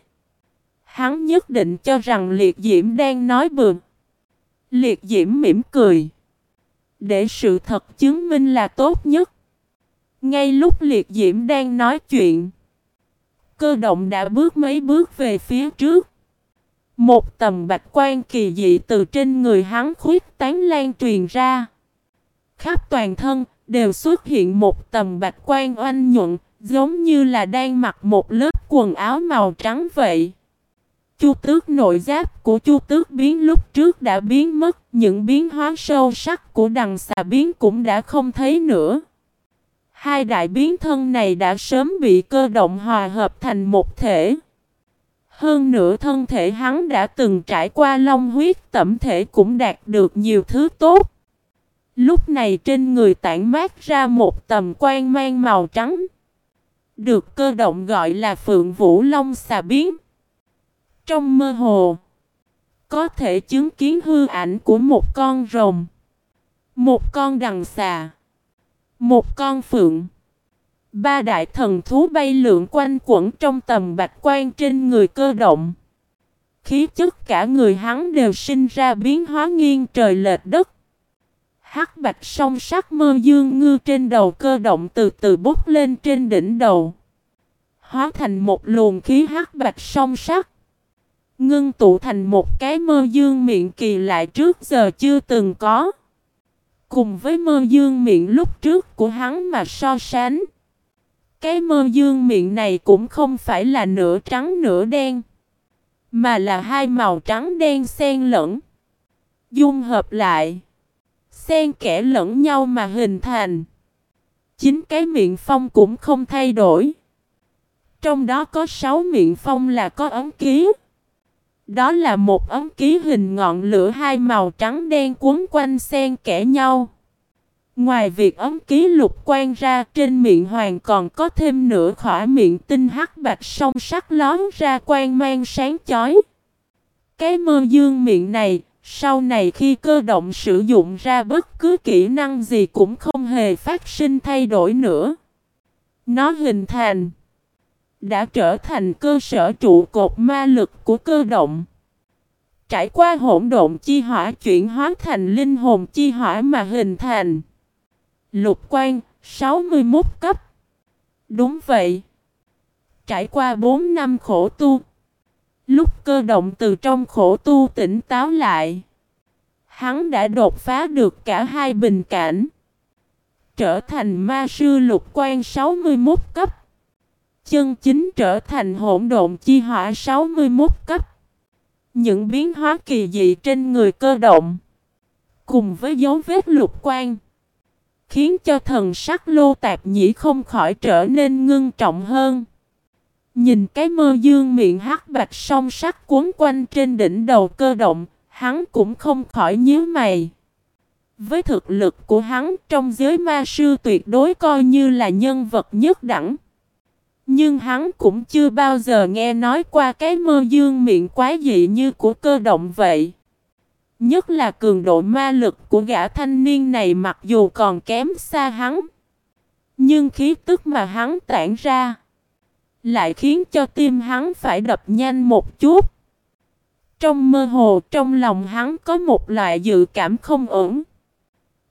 Hắn nhất định cho rằng liệt diễm đang nói bừa. Liệt diễm mỉm cười. Để sự thật chứng minh là tốt nhất. Ngay lúc liệt diễm đang nói chuyện. Cơ động đã bước mấy bước về phía trước. Một tầm bạch quan kỳ dị từ trên người hắn khuyết tán lan truyền ra. Khắp toàn thân đều xuất hiện một tầm bạch quan oanh nhuận, giống như là đang mặc một lớp quần áo màu trắng vậy. Chu tước nội giáp của chu tước biến lúc trước đã biến mất, những biến hóa sâu sắc của đằng xà biến cũng đã không thấy nữa. Hai đại biến thân này đã sớm bị cơ động hòa hợp thành một thể. Hơn nữa thân thể hắn đã từng trải qua long huyết tẩm thể cũng đạt được nhiều thứ tốt. Lúc này trên người tản mát ra một tầm quan mang màu trắng. Được cơ động gọi là Phượng Vũ Long xà biến. Trong mơ hồ, có thể chứng kiến hư ảnh của một con rồng, một con đằng xà, một con phượng. Ba đại thần thú bay lượn quanh quẩn trong tầm bạch quan trên người cơ động. Khí chất cả người hắn đều sinh ra biến hóa nghiêng trời lệch đất. Hắc bạch song sắc mơ dương ngư trên đầu cơ động từ từ bút lên trên đỉnh đầu. Hóa thành một luồng khí hắc bạch song sắc. Ngưng tụ thành một cái mơ dương miệng kỳ lạ trước giờ chưa từng có. Cùng với mơ dương miệng lúc trước của hắn mà so sánh. Cái mơ dương miệng này cũng không phải là nửa trắng nửa đen. Mà là hai màu trắng đen xen lẫn. Dung hợp lại. Xen kẽ lẫn nhau mà hình thành. Chính cái miệng phong cũng không thay đổi. Trong đó có sáu miệng phong là có ấn ký. Đó là một ấn ký hình ngọn lửa hai màu trắng đen cuốn quanh xen kẽ nhau. Ngoài việc ấn ký lục quan ra trên miệng hoàng còn có thêm nửa khỏa miệng tinh hắc bạch song sắc lón ra quan mang sáng chói. Cái mơ dương miệng này, sau này khi cơ động sử dụng ra bất cứ kỹ năng gì cũng không hề phát sinh thay đổi nữa. Nó hình thành đã trở thành cơ sở trụ cột ma lực của cơ động. Trải qua hỗn độn chi hỏa chuyển hóa thành linh hồn chi hỏa mà hình thành. Lục quan, 61 cấp. Đúng vậy. Trải qua 4 năm khổ tu. Lúc cơ động từ trong khổ tu tỉnh táo lại. Hắn đã đột phá được cả hai bình cảnh. Trở thành ma sư lục quan 61 cấp. Chân chính trở thành hỗn độn chi hỏa 61 cấp. Những biến hóa kỳ dị trên người cơ động. Cùng với dấu vết lục quan. Khiến cho thần sắc lô tạp nhĩ không khỏi trở nên ngưng trọng hơn. Nhìn cái mơ dương miệng hắc bạch song sắc cuốn quanh trên đỉnh đầu cơ động, hắn cũng không khỏi nhíu mày. Với thực lực của hắn trong giới ma sư tuyệt đối coi như là nhân vật nhất đẳng. Nhưng hắn cũng chưa bao giờ nghe nói qua cái mơ dương miệng quái dị như của cơ động vậy. Nhất là cường độ ma lực của gã thanh niên này mặc dù còn kém xa hắn. Nhưng khí tức mà hắn tản ra lại khiến cho tim hắn phải đập nhanh một chút. Trong mơ hồ, trong lòng hắn có một loại dự cảm không ổn.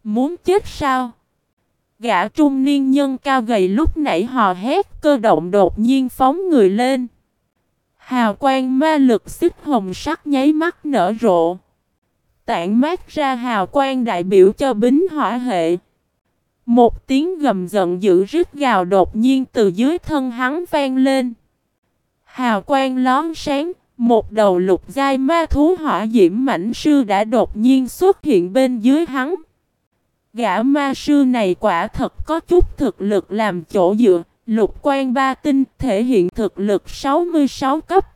Muốn chết sao? Gã trung niên nhân cao gầy lúc nãy hò hét cơ động đột nhiên phóng người lên. Hào quang ma lực xích hồng sắc nháy mắt nở rộ. Tản mát ra hào quang đại biểu cho bính hỏa hệ. Một tiếng gầm giận dữ rít gào đột nhiên từ dưới thân hắn vang lên. Hào quang lón sáng, một đầu lục giai ma thú hỏa diễm mảnh sư đã đột nhiên xuất hiện bên dưới hắn. Gã ma sư này quả thật có chút thực lực làm chỗ dựa, lục quan ba tinh thể hiện thực lực 66 cấp.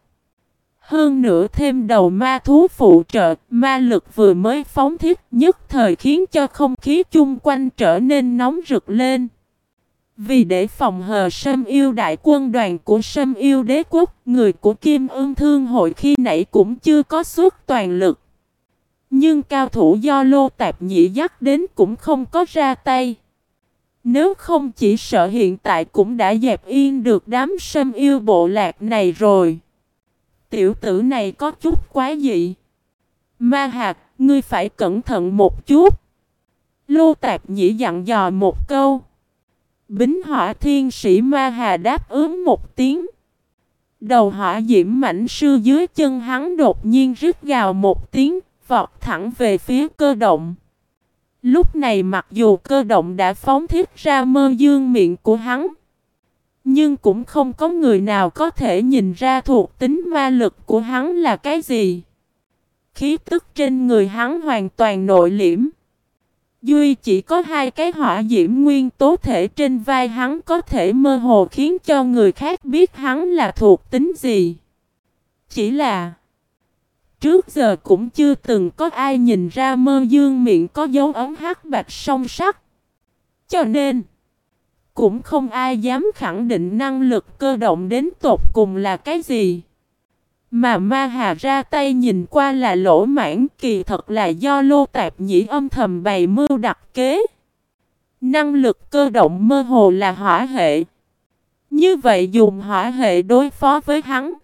Hơn nữa thêm đầu ma thú phụ trợ, ma lực vừa mới phóng thiết nhất thời khiến cho không khí chung quanh trở nên nóng rực lên. Vì để phòng hờ sâm yêu đại quân đoàn của sâm yêu đế quốc, người của Kim ương thương hội khi nãy cũng chưa có suốt toàn lực. Nhưng cao thủ do lô tạp nhị dắt đến cũng không có ra tay. Nếu không chỉ sợ hiện tại cũng đã dẹp yên được đám sâm yêu bộ lạc này rồi. Tiểu tử này có chút quá dị. Ma hạt, ngươi phải cẩn thận một chút. Lô tạp nhĩ dặn dò một câu. Bính hỏa thiên sĩ ma hà đáp ứng một tiếng. Đầu hỏa diễm mảnh sư dưới chân hắn đột nhiên rít gào một tiếng, vọt thẳng về phía cơ động. Lúc này mặc dù cơ động đã phóng thiết ra mơ dương miệng của hắn. Nhưng cũng không có người nào có thể nhìn ra thuộc tính ma lực của hắn là cái gì. Khí tức trên người hắn hoàn toàn nội liễm. Duy chỉ có hai cái hỏa diễm nguyên tố thể trên vai hắn có thể mơ hồ khiến cho người khác biết hắn là thuộc tính gì. Chỉ là Trước giờ cũng chưa từng có ai nhìn ra mơ dương miệng có dấu ấn hắc bạch song sắc. Cho nên, cũng không ai dám khẳng định năng lực cơ động đến tột cùng là cái gì. Mà ma hà ra tay nhìn qua là lỗ mãn kỳ thật là do lô tạp nhĩ âm thầm bày mưu đặt kế. Năng lực cơ động mơ hồ là hỏa hệ. Như vậy dùng hỏa hệ đối phó với hắn.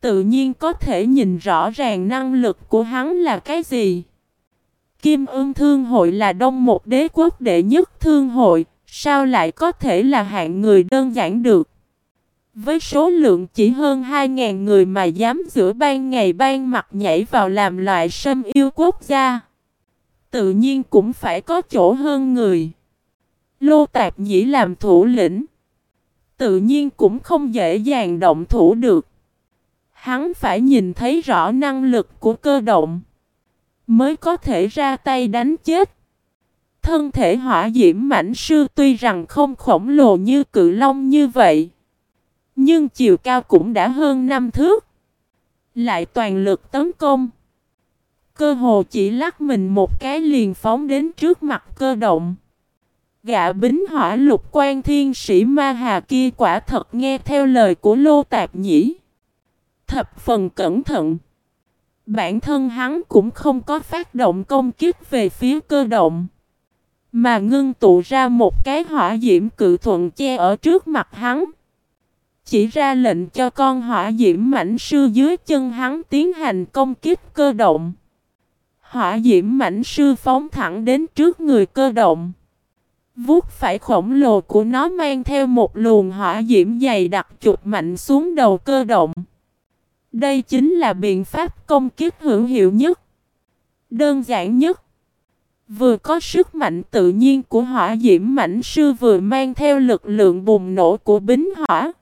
Tự nhiên có thể nhìn rõ ràng năng lực của hắn là cái gì. Kim ương thương hội là đông một đế quốc đệ nhất thương hội, Sao lại có thể là hạng người đơn giản được? Với số lượng chỉ hơn 2.000 người mà dám giữa ban ngày ban mặt nhảy vào làm loại sâm yêu quốc gia. Tự nhiên cũng phải có chỗ hơn người. Lô Tạp Nhĩ làm thủ lĩnh. Tự nhiên cũng không dễ dàng động thủ được. Hắn phải nhìn thấy rõ năng lực của cơ động. Mới có thể ra tay đánh chết. Thân thể hỏa diễm mảnh sư tuy rằng không khổng lồ như cự long như vậy. Nhưng chiều cao cũng đã hơn năm thước. Lại toàn lực tấn công. Cơ hồ chỉ lắc mình một cái liền phóng đến trước mặt cơ động. gã bính hỏa lục quan thiên sĩ ma hà kia quả thật nghe theo lời của lô tạp nhĩ. Thập phần cẩn thận. Bản thân hắn cũng không có phát động công kích về phía cơ động. Mà ngưng tụ ra một cái hỏa diễm cự thuận che ở trước mặt hắn. Chỉ ra lệnh cho con hỏa diễm mảnh sư dưới chân hắn tiến hành công kích cơ động. Hỏa diễm mảnh sư phóng thẳng đến trước người cơ động. Vuốt phải khổng lồ của nó mang theo một luồng hỏa diễm dày đặc chụp mạnh xuống đầu cơ động. Đây chính là biện pháp công kích hữu hiệu nhất. Đơn giản nhất. Vừa có sức mạnh tự nhiên của hỏa diễm mảnh sư vừa mang theo lực lượng bùng nổ của bính hỏa.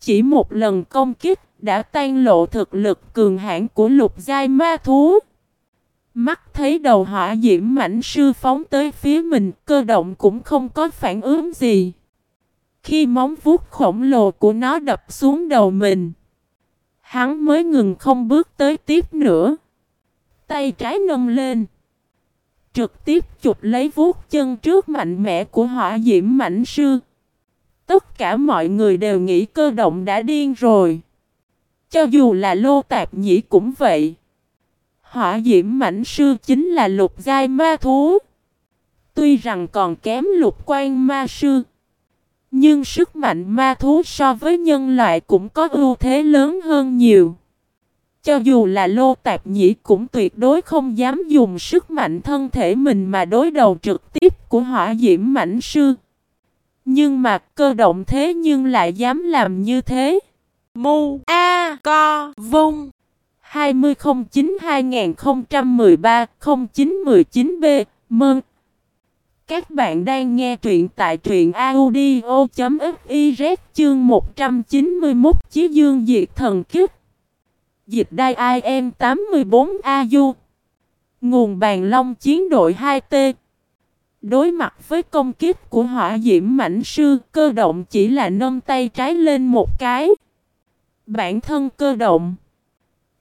Chỉ một lần công kích đã tan lộ thực lực cường hãn của lục giai ma thú. Mắt thấy đầu hỏa diễm mảnh sư phóng tới phía mình, cơ động cũng không có phản ứng gì. Khi móng vuốt khổng lồ của nó đập xuống đầu mình, hắn mới ngừng không bước tới tiếp nữa. Tay trái nâng lên, trực tiếp chụp lấy vuốt chân trước mạnh mẽ của hỏa diễm mãnh sư. Tất cả mọi người đều nghĩ cơ động đã điên rồi. Cho dù là lô tạp nhĩ cũng vậy. Hỏa diễm mãnh sư chính là lục giai ma thú. Tuy rằng còn kém lục quan ma sư. Nhưng sức mạnh ma thú so với nhân loại cũng có ưu thế lớn hơn nhiều. Cho dù là lô tạp nhĩ cũng tuyệt đối không dám dùng sức mạnh thân thể mình mà đối đầu trực tiếp của hỏa diễm mãnh sư. Nhưng mà cơ động thế nhưng lại dám làm như thế. Mu A Co Vung 2009-2013-0919B Mơn các bạn đang nghe truyện tại truyện audio.fiz chương 191 Chí Dương Diệt Thần Kiếp Dịch đai IM 84AU Nguồn bàn long chiến đội 2T Đối mặt với công kích của hỏa diễm mảnh sư, cơ động chỉ là nâng tay trái lên một cái. Bản thân cơ động,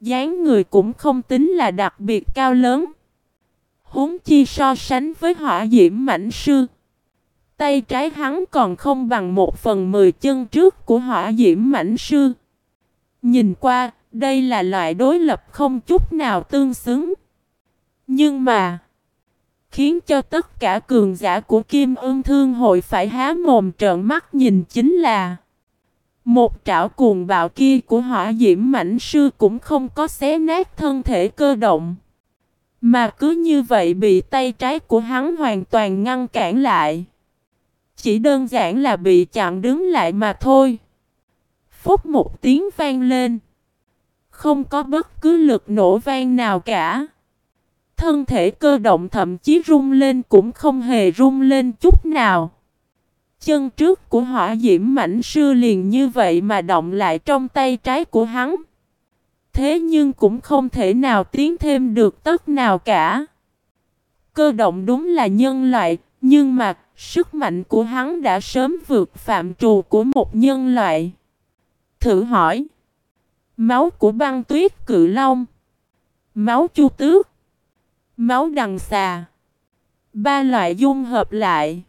dáng người cũng không tính là đặc biệt cao lớn. Huống chi so sánh với hỏa diễm mãnh sư. Tay trái hắn còn không bằng một phần mười chân trước của hỏa diễm mãnh sư. Nhìn qua, đây là loại đối lập không chút nào tương xứng. Nhưng mà khiến cho tất cả cường giả của Kim Ưng Thương hội phải há mồm trợn mắt nhìn chính là một trảo cuồng bạo kia của hỏa diễm mãnh sư cũng không có xé nát thân thể cơ động. Mà cứ như vậy bị tay trái của hắn hoàn toàn ngăn cản lại. Chỉ đơn giản là bị chặn đứng lại mà thôi. Phúc một tiếng vang lên. Không có bất cứ lực nổ vang nào cả thân thể cơ động thậm chí rung lên cũng không hề rung lên chút nào. Chân trước của hỏa diễm mảnh sư liền như vậy mà động lại trong tay trái của hắn. Thế nhưng cũng không thể nào tiến thêm được tất nào cả. Cơ động đúng là nhân loại, nhưng mà sức mạnh của hắn đã sớm vượt phạm trù của một nhân loại. Thử hỏi, máu của băng tuyết cự long, máu chu tước, Máu đằng xà. Ba loại dung hợp lại.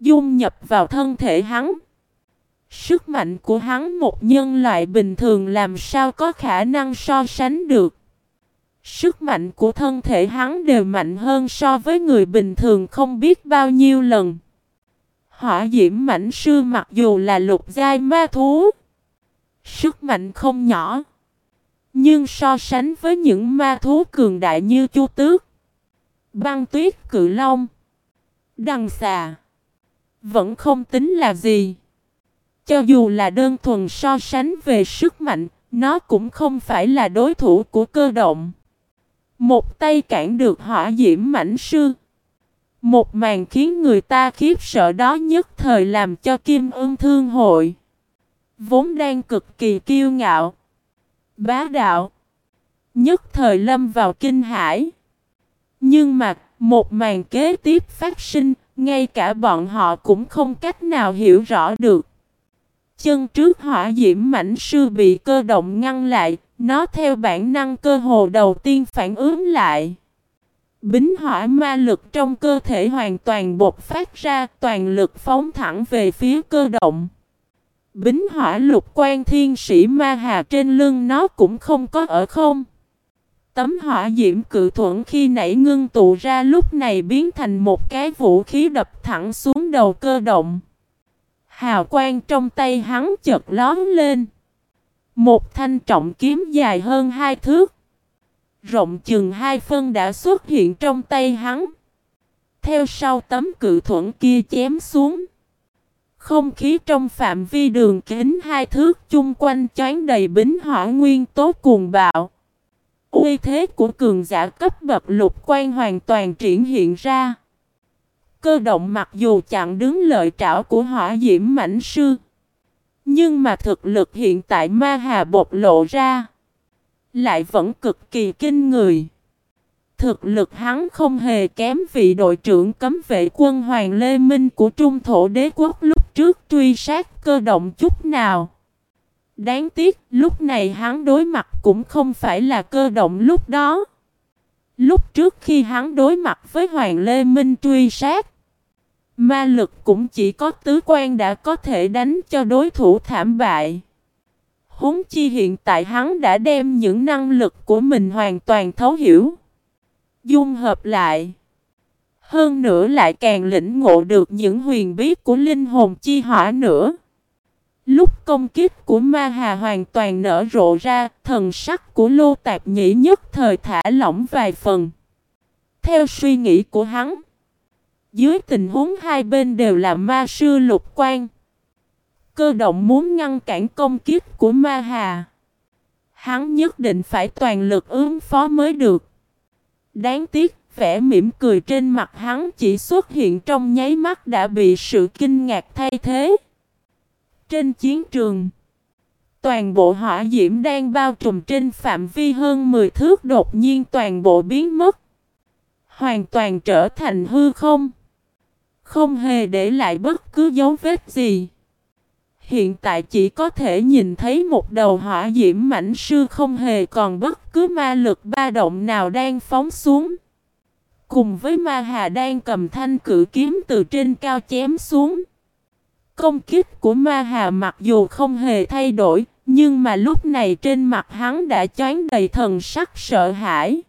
Dung nhập vào thân thể hắn. Sức mạnh của hắn một nhân loại bình thường làm sao có khả năng so sánh được. Sức mạnh của thân thể hắn đều mạnh hơn so với người bình thường không biết bao nhiêu lần. Hỏa diễm mảnh sư mặc dù là lục giai ma thú. Sức mạnh không nhỏ. Nhưng so sánh với những ma thú cường đại như chu tước, băng tuyết cự long, đằng xà, vẫn không tính là gì. Cho dù là đơn thuần so sánh về sức mạnh, nó cũng không phải là đối thủ của cơ động. Một tay cản được hỏa diễm mảnh sư. Một màn khiến người ta khiếp sợ đó nhất thời làm cho Kim Ưng Thương Hội. Vốn đang cực kỳ kiêu ngạo. Bá đạo. Nhất thời lâm vào kinh hải. Nhưng mà, một màn kế tiếp phát sinh, ngay cả bọn họ cũng không cách nào hiểu rõ được. Chân trước hỏa diễm mảnh sư bị cơ động ngăn lại, nó theo bản năng cơ hồ đầu tiên phản ứng lại. Bính hỏa ma lực trong cơ thể hoàn toàn bột phát ra toàn lực phóng thẳng về phía cơ động. Bính hỏa lục quan thiên sĩ ma hà trên lưng nó cũng không có ở không. Tấm hỏa diễm cự thuẫn khi nảy ngưng tụ ra lúc này biến thành một cái vũ khí đập thẳng xuống đầu cơ động. Hào quang trong tay hắn chợt lón lên. Một thanh trọng kiếm dài hơn hai thước. Rộng chừng hai phân đã xuất hiện trong tay hắn. Theo sau tấm cự thuẫn kia chém xuống. Không khí trong phạm vi đường kính hai thước chung quanh choán đầy bính hỏa nguyên tố cuồng bạo. Uy thế của cường giả cấp bậc lục quan hoàn toàn triển hiện ra. Cơ động mặc dù chặn đứng lợi trảo của hỏa diễm mảnh sư. Nhưng mà thực lực hiện tại ma hà bộc lộ ra. Lại vẫn cực kỳ kinh người. Thực lực hắn không hề kém vị đội trưởng cấm vệ quân Hoàng Lê Minh của Trung Thổ Đế Quốc lúc trước truy sát cơ động chút nào. Đáng tiếc, lúc này hắn đối mặt cũng không phải là cơ động lúc đó. Lúc trước khi hắn đối mặt với Hoàng Lê Minh truy sát, ma lực cũng chỉ có tứ quan đã có thể đánh cho đối thủ thảm bại. Húng chi hiện tại hắn đã đem những năng lực của mình hoàn toàn thấu hiểu. Dung hợp lại. Hơn nữa lại càng lĩnh ngộ được những huyền bí của linh hồn chi hỏa nữa. Lúc công kích của Ma Hà hoàn toàn nở rộ ra, thần sắc của Lô Tạp Nhĩ nhất thời thả lỏng vài phần. Theo suy nghĩ của hắn, dưới tình huống hai bên đều là ma sư lục quan. Cơ động muốn ngăn cản công kích của Ma Hà. Hắn nhất định phải toàn lực ứng phó mới được. Đáng tiếc, vẻ mỉm cười trên mặt hắn chỉ xuất hiện trong nháy mắt đã bị sự kinh ngạc thay thế. Trên chiến trường, toàn bộ hỏa diễm đang bao trùm trên phạm vi hơn 10 thước đột nhiên toàn bộ biến mất. Hoàn toàn trở thành hư không. Không hề để lại bất cứ dấu vết gì. Hiện tại chỉ có thể nhìn thấy một đầu hỏa diễm mảnh sư không hề còn bất cứ ma lực ba động nào đang phóng xuống. Cùng với ma hà đang cầm thanh cử kiếm từ trên cao chém xuống. Công kích của ma hà mặc dù không hề thay đổi, nhưng mà lúc này trên mặt hắn đã choáng đầy thần sắc sợ hãi.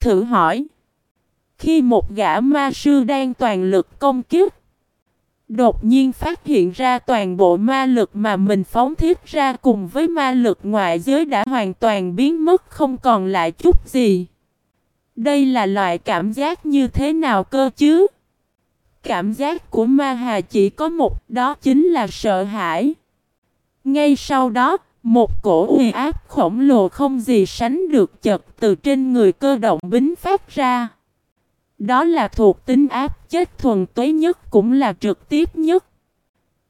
Thử hỏi, khi một gã ma sư đang toàn lực công kích, đột nhiên phát hiện ra toàn bộ ma lực mà mình phóng thiết ra cùng với ma lực ngoại giới đã hoàn toàn biến mất không còn lại chút gì. Đây là loại cảm giác như thế nào cơ chứ? Cảm giác của ma hà chỉ có một, đó chính là sợ hãi. Ngay sau đó, một cổ uy áp khổng lồ không gì sánh được chật từ trên người cơ động bính phát ra. Đó là thuộc tính áp chết thuần tuế nhất cũng là trực tiếp nhất.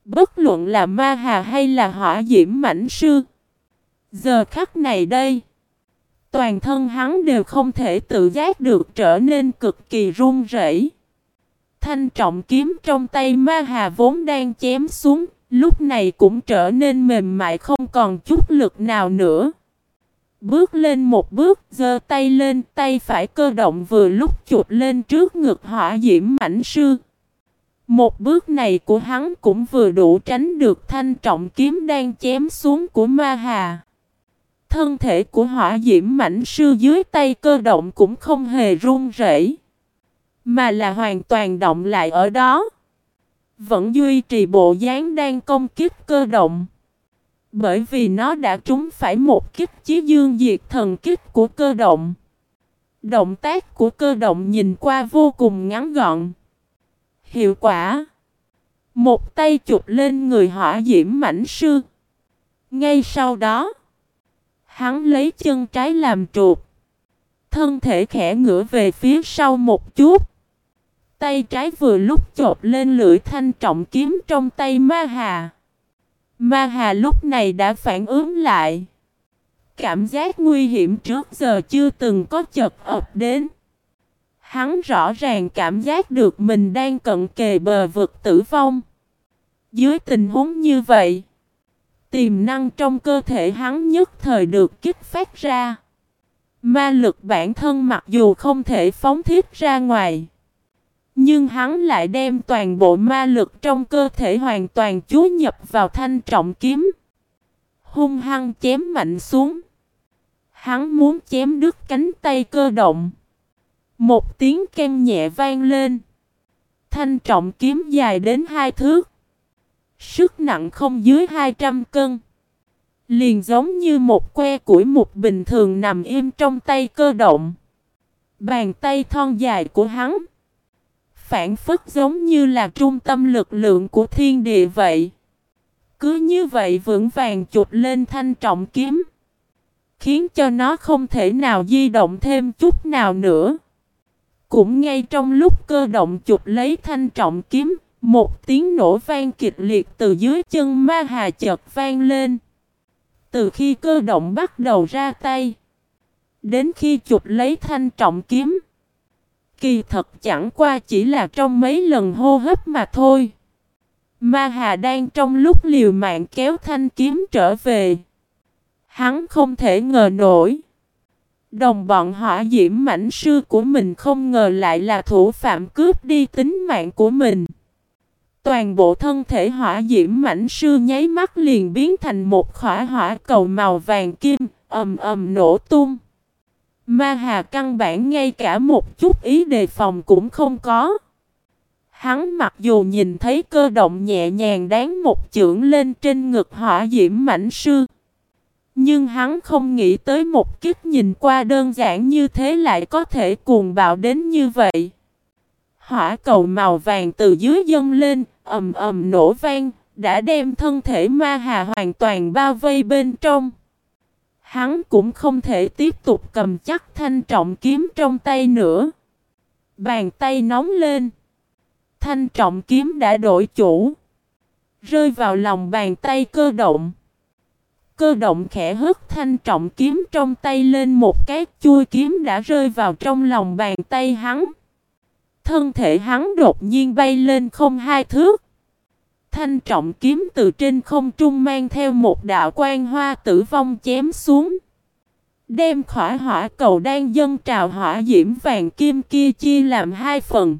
Bất luận là ma hà hay là hỏa diễm mảnh sư. Giờ khắc này đây. Toàn thân hắn đều không thể tự giác được trở nên cực kỳ run rẩy. Thanh trọng kiếm trong tay ma hà vốn đang chém xuống, lúc này cũng trở nên mềm mại không còn chút lực nào nữa. Bước lên một bước, giơ tay lên, tay phải cơ động vừa lúc chụp lên trước ngực hỏa diễm mảnh sư. Một bước này của hắn cũng vừa đủ tránh được thanh trọng kiếm đang chém xuống của ma hà. Thân thể của hỏa diễm mảnh sư dưới tay cơ động cũng không hề run rẩy, mà là hoàn toàn động lại ở đó. Vẫn duy trì bộ dáng đang công kích cơ động. Bởi vì nó đã trúng phải một kích chí dương diệt thần kích của cơ động. Động tác của cơ động nhìn qua vô cùng ngắn gọn. Hiệu quả Một tay chụp lên người hỏa diễm mảnh sư. Ngay sau đó, Hắn lấy chân trái làm trụt. Thân thể khẽ ngửa về phía sau một chút. Tay trái vừa lúc chộp lên lưỡi thanh trọng kiếm trong tay ma hà. Ma Hà lúc này đã phản ứng lại. Cảm giác nguy hiểm trước giờ chưa từng có chật ập đến. Hắn rõ ràng cảm giác được mình đang cận kề bờ vực tử vong. Dưới tình huống như vậy, tiềm năng trong cơ thể hắn nhất thời được kích phát ra. Ma lực bản thân mặc dù không thể phóng thiết ra ngoài, nhưng hắn lại đem toàn bộ ma lực trong cơ thể hoàn toàn chú nhập vào thanh trọng kiếm. Hung hăng chém mạnh xuống. Hắn muốn chém đứt cánh tay cơ động. Một tiếng kem nhẹ vang lên. Thanh trọng kiếm dài đến hai thước. Sức nặng không dưới 200 cân. Liền giống như một que củi mục bình thường nằm im trong tay cơ động. Bàn tay thon dài của hắn phản phất giống như là trung tâm lực lượng của thiên địa vậy. Cứ như vậy vững vàng chụp lên thanh trọng kiếm. khiến cho nó không thể nào di động thêm chút nào nữa. Cũng ngay trong lúc cơ động chụp lấy thanh trọng kiếm, một tiếng nổ vang kịch liệt từ dưới chân ma hà chợt vang lên. Từ khi cơ động bắt đầu ra tay, đến khi chụp lấy thanh trọng kiếm, kỳ thật chẳng qua chỉ là trong mấy lần hô hấp mà thôi. Ma Hà đang trong lúc liều mạng kéo thanh kiếm trở về. Hắn không thể ngờ nổi. Đồng bọn hỏa diễm mảnh sư của mình không ngờ lại là thủ phạm cướp đi tính mạng của mình. Toàn bộ thân thể hỏa diễm mảnh sư nháy mắt liền biến thành một khỏa hỏa cầu màu vàng kim, ầm ầm nổ tung. Ma Hà căn bản ngay cả một chút ý đề phòng cũng không có. Hắn mặc dù nhìn thấy cơ động nhẹ nhàng đáng một chưởng lên trên ngực hỏa diễm mảnh sư. Nhưng hắn không nghĩ tới một kích nhìn qua đơn giản như thế lại có thể cuồng bạo đến như vậy. Hỏa cầu màu vàng từ dưới dâng lên, ầm ầm nổ vang, đã đem thân thể ma hà hoàn toàn bao vây bên trong. Hắn cũng không thể tiếp tục cầm chắc thanh trọng kiếm trong tay nữa. Bàn tay nóng lên. Thanh trọng kiếm đã đổi chủ. Rơi vào lòng bàn tay cơ động. Cơ động khẽ hất thanh trọng kiếm trong tay lên một cái, chui kiếm đã rơi vào trong lòng bàn tay hắn. Thân thể hắn đột nhiên bay lên không hai thước. Thanh trọng kiếm từ trên không trung mang theo một đạo quan hoa tử vong chém xuống. Đem khỏa hỏa cầu đang dâng trào hỏa diễm vàng kim kia chia làm hai phần.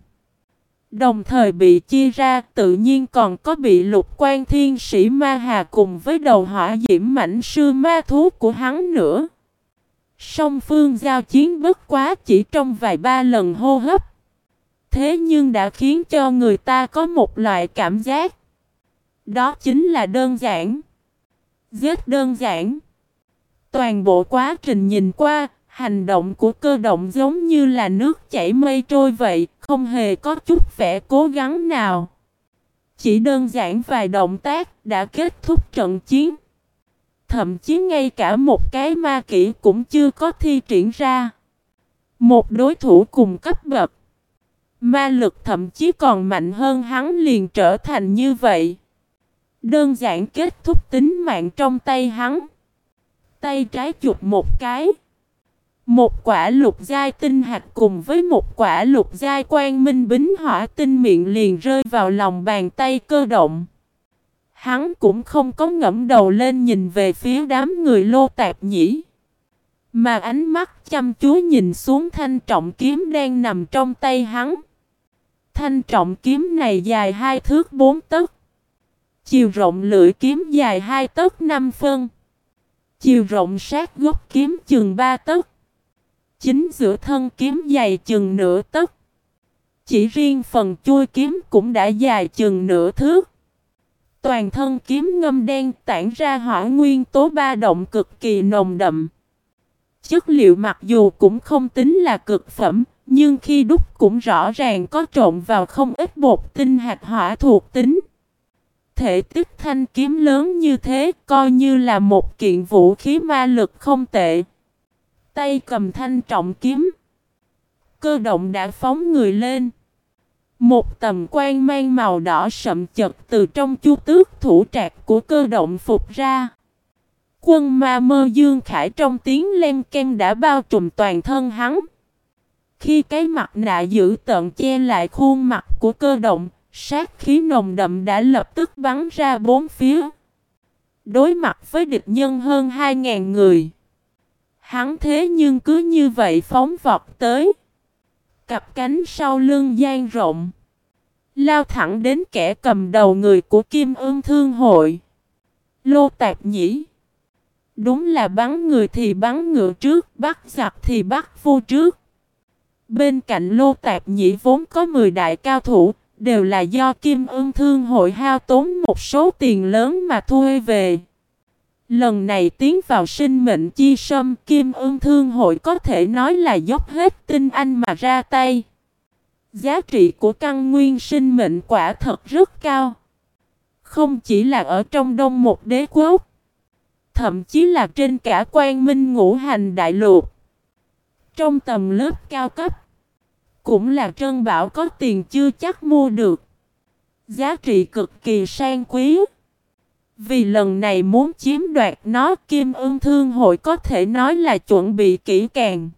Đồng thời bị chia ra, tự nhiên còn có bị lục quan thiên sĩ ma hà cùng với đầu hỏa diễm mảnh sư ma thú của hắn nữa. Song phương giao chiến bất quá chỉ trong vài ba lần hô hấp. Thế nhưng đã khiến cho người ta có một loại cảm giác. Đó chính là đơn giản. Giết đơn giản. Toàn bộ quá trình nhìn qua, hành động của cơ động giống như là nước chảy mây trôi vậy, không hề có chút vẻ cố gắng nào. Chỉ đơn giản vài động tác đã kết thúc trận chiến. Thậm chí ngay cả một cái ma kỹ cũng chưa có thi triển ra. Một đối thủ cùng cấp bậc. Ma lực thậm chí còn mạnh hơn hắn liền trở thành như vậy. Đơn giản kết thúc tính mạng trong tay hắn. Tay trái chụp một cái. Một quả lục giai tinh hạt cùng với một quả lục giai quang minh bính hỏa tinh miệng liền rơi vào lòng bàn tay cơ động. Hắn cũng không có ngẫm đầu lên nhìn về phía đám người lô tạp nhĩ. Mà ánh mắt chăm chú nhìn xuống thanh trọng kiếm đang nằm trong tay hắn. Thanh trọng kiếm này dài hai thước bốn tấc. Chiều rộng lưỡi kiếm dài hai tấc năm phân. Chiều rộng sát gốc kiếm chừng ba tấc. Chính giữa thân kiếm dài chừng nửa tấc. Chỉ riêng phần chui kiếm cũng đã dài chừng nửa thước. Toàn thân kiếm ngâm đen tản ra hỏa nguyên tố ba động cực kỳ nồng đậm. Chất liệu mặc dù cũng không tính là cực phẩm, nhưng khi đúc cũng rõ ràng có trộn vào không ít bột tinh hạt hỏa thuộc tính. Thể tích thanh kiếm lớn như thế coi như là một kiện vũ khí ma lực không tệ. Tay cầm thanh trọng kiếm. Cơ động đã phóng người lên. Một tầm quan mang màu đỏ sậm chật từ trong chu tước thủ trạc của cơ động phục ra. Quân ma mơ dương khải trong tiếng len ken đã bao trùm toàn thân hắn. Khi cái mặt nạ giữ tận che lại khuôn mặt của cơ động, sát khí nồng đậm đã lập tức bắn ra bốn phía. Đối mặt với địch nhân hơn 2.000 người. Hắn thế nhưng cứ như vậy phóng vọt tới. Cặp cánh sau lưng gian rộng. Lao thẳng đến kẻ cầm đầu người của Kim Ương Thương Hội. Lô tạc Nhĩ. Đúng là bắn người thì bắn ngựa trước, bắt giặc thì bắt vô trước. Bên cạnh Lô tạc Nhĩ vốn có 10 đại cao thủ, đều là do Kim Ưng Thương Hội hao tốn một số tiền lớn mà thuê về. Lần này tiến vào sinh mệnh chi sâm Kim Ưng Thương Hội có thể nói là dốc hết tinh anh mà ra tay. Giá trị của căn nguyên sinh mệnh quả thật rất cao. Không chỉ là ở trong đông một đế quốc. thậm chí là trên cả quan minh ngũ hành đại lục. Trong tầm lớp cao cấp, cũng là trân bảo có tiền chưa chắc mua được. Giá trị cực kỳ sang quý. Vì lần này muốn chiếm đoạt nó Kim ương thương hội có thể nói là chuẩn bị kỹ càng.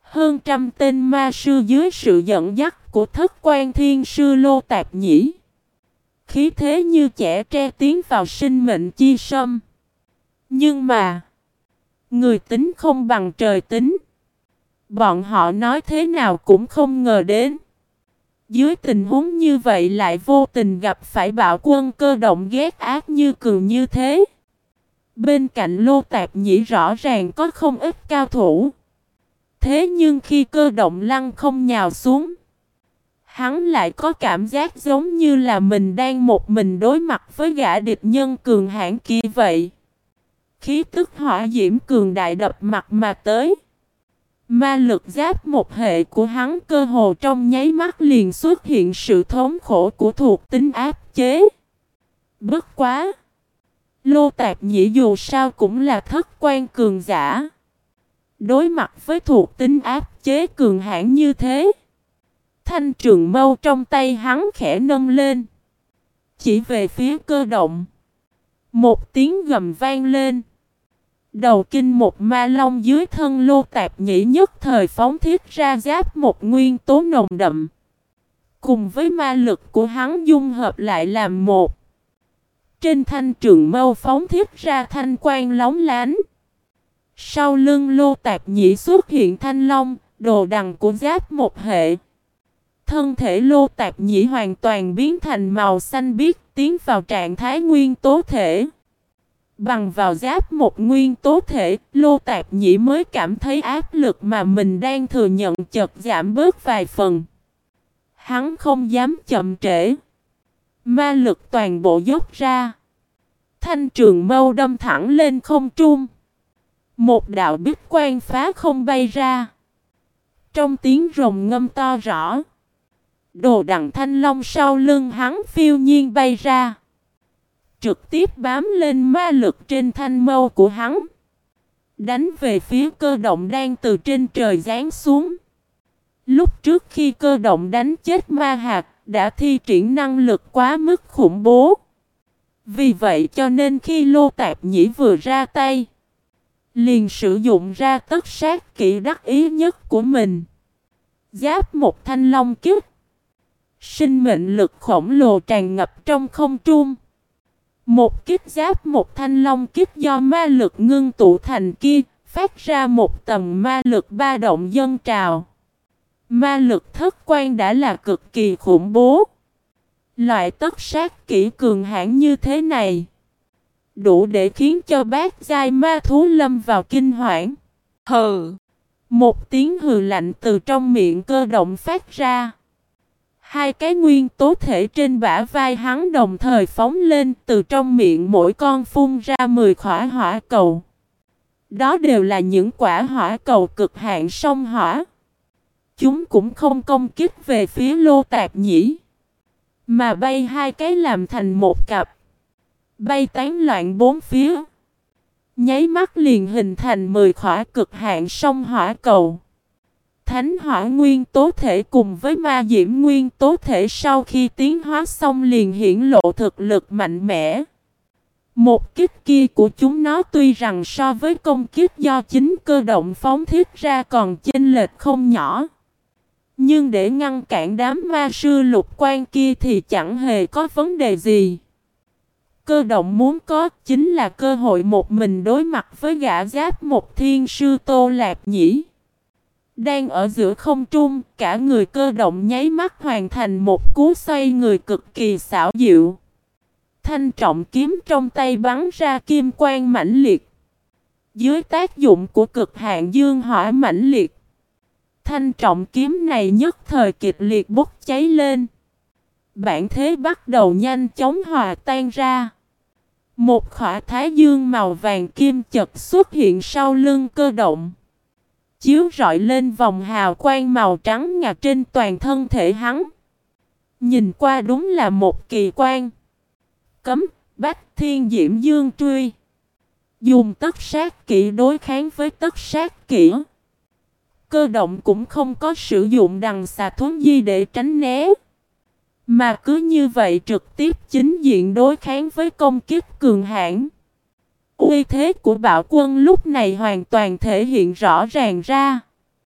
Hơn trăm tên ma sư dưới sự dẫn dắt của thất quan thiên sư Lô Tạp Nhĩ. Khí thế như trẻ tre tiến vào sinh mệnh chi sâm. Nhưng mà, người tính không bằng trời tính. Bọn họ nói thế nào cũng không ngờ đến. Dưới tình huống như vậy lại vô tình gặp phải bạo quân cơ động ghét ác như cường như thế. Bên cạnh lô tạp nhĩ rõ ràng có không ít cao thủ. Thế nhưng khi cơ động lăng không nhào xuống. Hắn lại có cảm giác giống như là mình đang một mình đối mặt với gã địch nhân cường hãn kia vậy. Khí tức hỏa diễm cường đại đập mặt mà tới. Ma lực giáp một hệ của hắn cơ hồ trong nháy mắt liền xuất hiện sự thống khổ của thuộc tính áp chế. Bất quá! Lô Tạp Nhĩ dù sao cũng là thất quan cường giả. Đối mặt với thuộc tính áp chế cường hãn như thế. Thanh trường mâu trong tay hắn khẽ nâng lên. Chỉ về phía cơ động. Một tiếng gầm vang lên. Đầu kinh một ma long dưới thân lô tạp nhĩ nhất thời phóng thiết ra giáp một nguyên tố nồng đậm. Cùng với ma lực của hắn dung hợp lại làm một. Trên thanh trường mâu phóng thiết ra thanh quang lóng lánh. Sau lưng lô tạp nhĩ xuất hiện thanh long, đồ đằng của giáp một hệ. Thân thể lô tạp nhĩ hoàn toàn biến thành màu xanh biếc tiến vào trạng thái nguyên tố thể. Bằng vào giáp một nguyên tố thể, lô tạp nhĩ mới cảm thấy áp lực mà mình đang thừa nhận chợt giảm bớt vài phần. Hắn không dám chậm trễ. Ma lực toàn bộ dốc ra. Thanh trường mâu đâm thẳng lên không trung. Một đạo bích quan phá không bay ra. Trong tiếng rồng ngâm to rõ. Đồ đằng thanh long sau lưng hắn phiêu nhiên bay ra trực tiếp bám lên ma lực trên thanh mâu của hắn. Đánh về phía cơ động đang từ trên trời giáng xuống. Lúc trước khi cơ động đánh chết ma hạt, đã thi triển năng lực quá mức khủng bố. Vì vậy cho nên khi lô tạp nhĩ vừa ra tay, liền sử dụng ra tất sát kỹ đắc ý nhất của mình. Giáp một thanh long kiếp. Sinh mệnh lực khổng lồ tràn ngập trong không trung. Một kích giáp một thanh long kích do ma lực ngưng tụ thành kia, phát ra một tầng ma lực ba động dân trào. Ma lực thất quan đã là cực kỳ khủng bố. Loại tất sát kỹ cường hãn như thế này, đủ để khiến cho bác giai ma thú lâm vào kinh hoảng. Hừ! Một tiếng hừ lạnh từ trong miệng cơ động phát ra. Hai cái nguyên tố thể trên bả vai hắn đồng thời phóng lên, từ trong miệng mỗi con phun ra 10 khỏa hỏa cầu. Đó đều là những quả hỏa cầu cực hạn sông hỏa. Chúng cũng không công kích về phía lô tạp nhĩ. Mà bay hai cái làm thành một cặp. Bay tán loạn bốn phía. Nháy mắt liền hình thành 10 khỏa cực hạn sông hỏa cầu. Thánh hỏa nguyên tố thể cùng với ma diễm nguyên tố thể sau khi tiến hóa xong liền hiển lộ thực lực mạnh mẽ. Một kích kia của chúng nó tuy rằng so với công kích do chính cơ động phóng thiết ra còn chênh lệch không nhỏ. Nhưng để ngăn cản đám ma sư lục quan kia thì chẳng hề có vấn đề gì. Cơ động muốn có chính là cơ hội một mình đối mặt với gã giáp một thiên sư tô lạc nhĩ. Đang ở giữa không trung, cả người cơ động nháy mắt hoàn thành một cú xoay người cực kỳ xảo diệu. Thanh trọng kiếm trong tay bắn ra kim quang mãnh liệt. Dưới tác dụng của cực hạn dương hỏa mãnh liệt, thanh trọng kiếm này nhất thời kịch liệt bốc cháy lên. Bản thế bắt đầu nhanh chóng hòa tan ra. Một khỏa thái dương màu vàng kim chật xuất hiện sau lưng cơ động chiếu rọi lên vòng hào quang màu trắng ngà trên toàn thân thể hắn. Nhìn qua đúng là một kỳ quan. Cấm, bách thiên diễm dương truy. Dùng tất sát kỹ đối kháng với tất sát kỹ. Cơ động cũng không có sử dụng đằng xà thuấn di để tránh né. Mà cứ như vậy trực tiếp chính diện đối kháng với công kiếp cường hãn. Uy thế của bạo quân lúc này hoàn toàn thể hiện rõ ràng ra.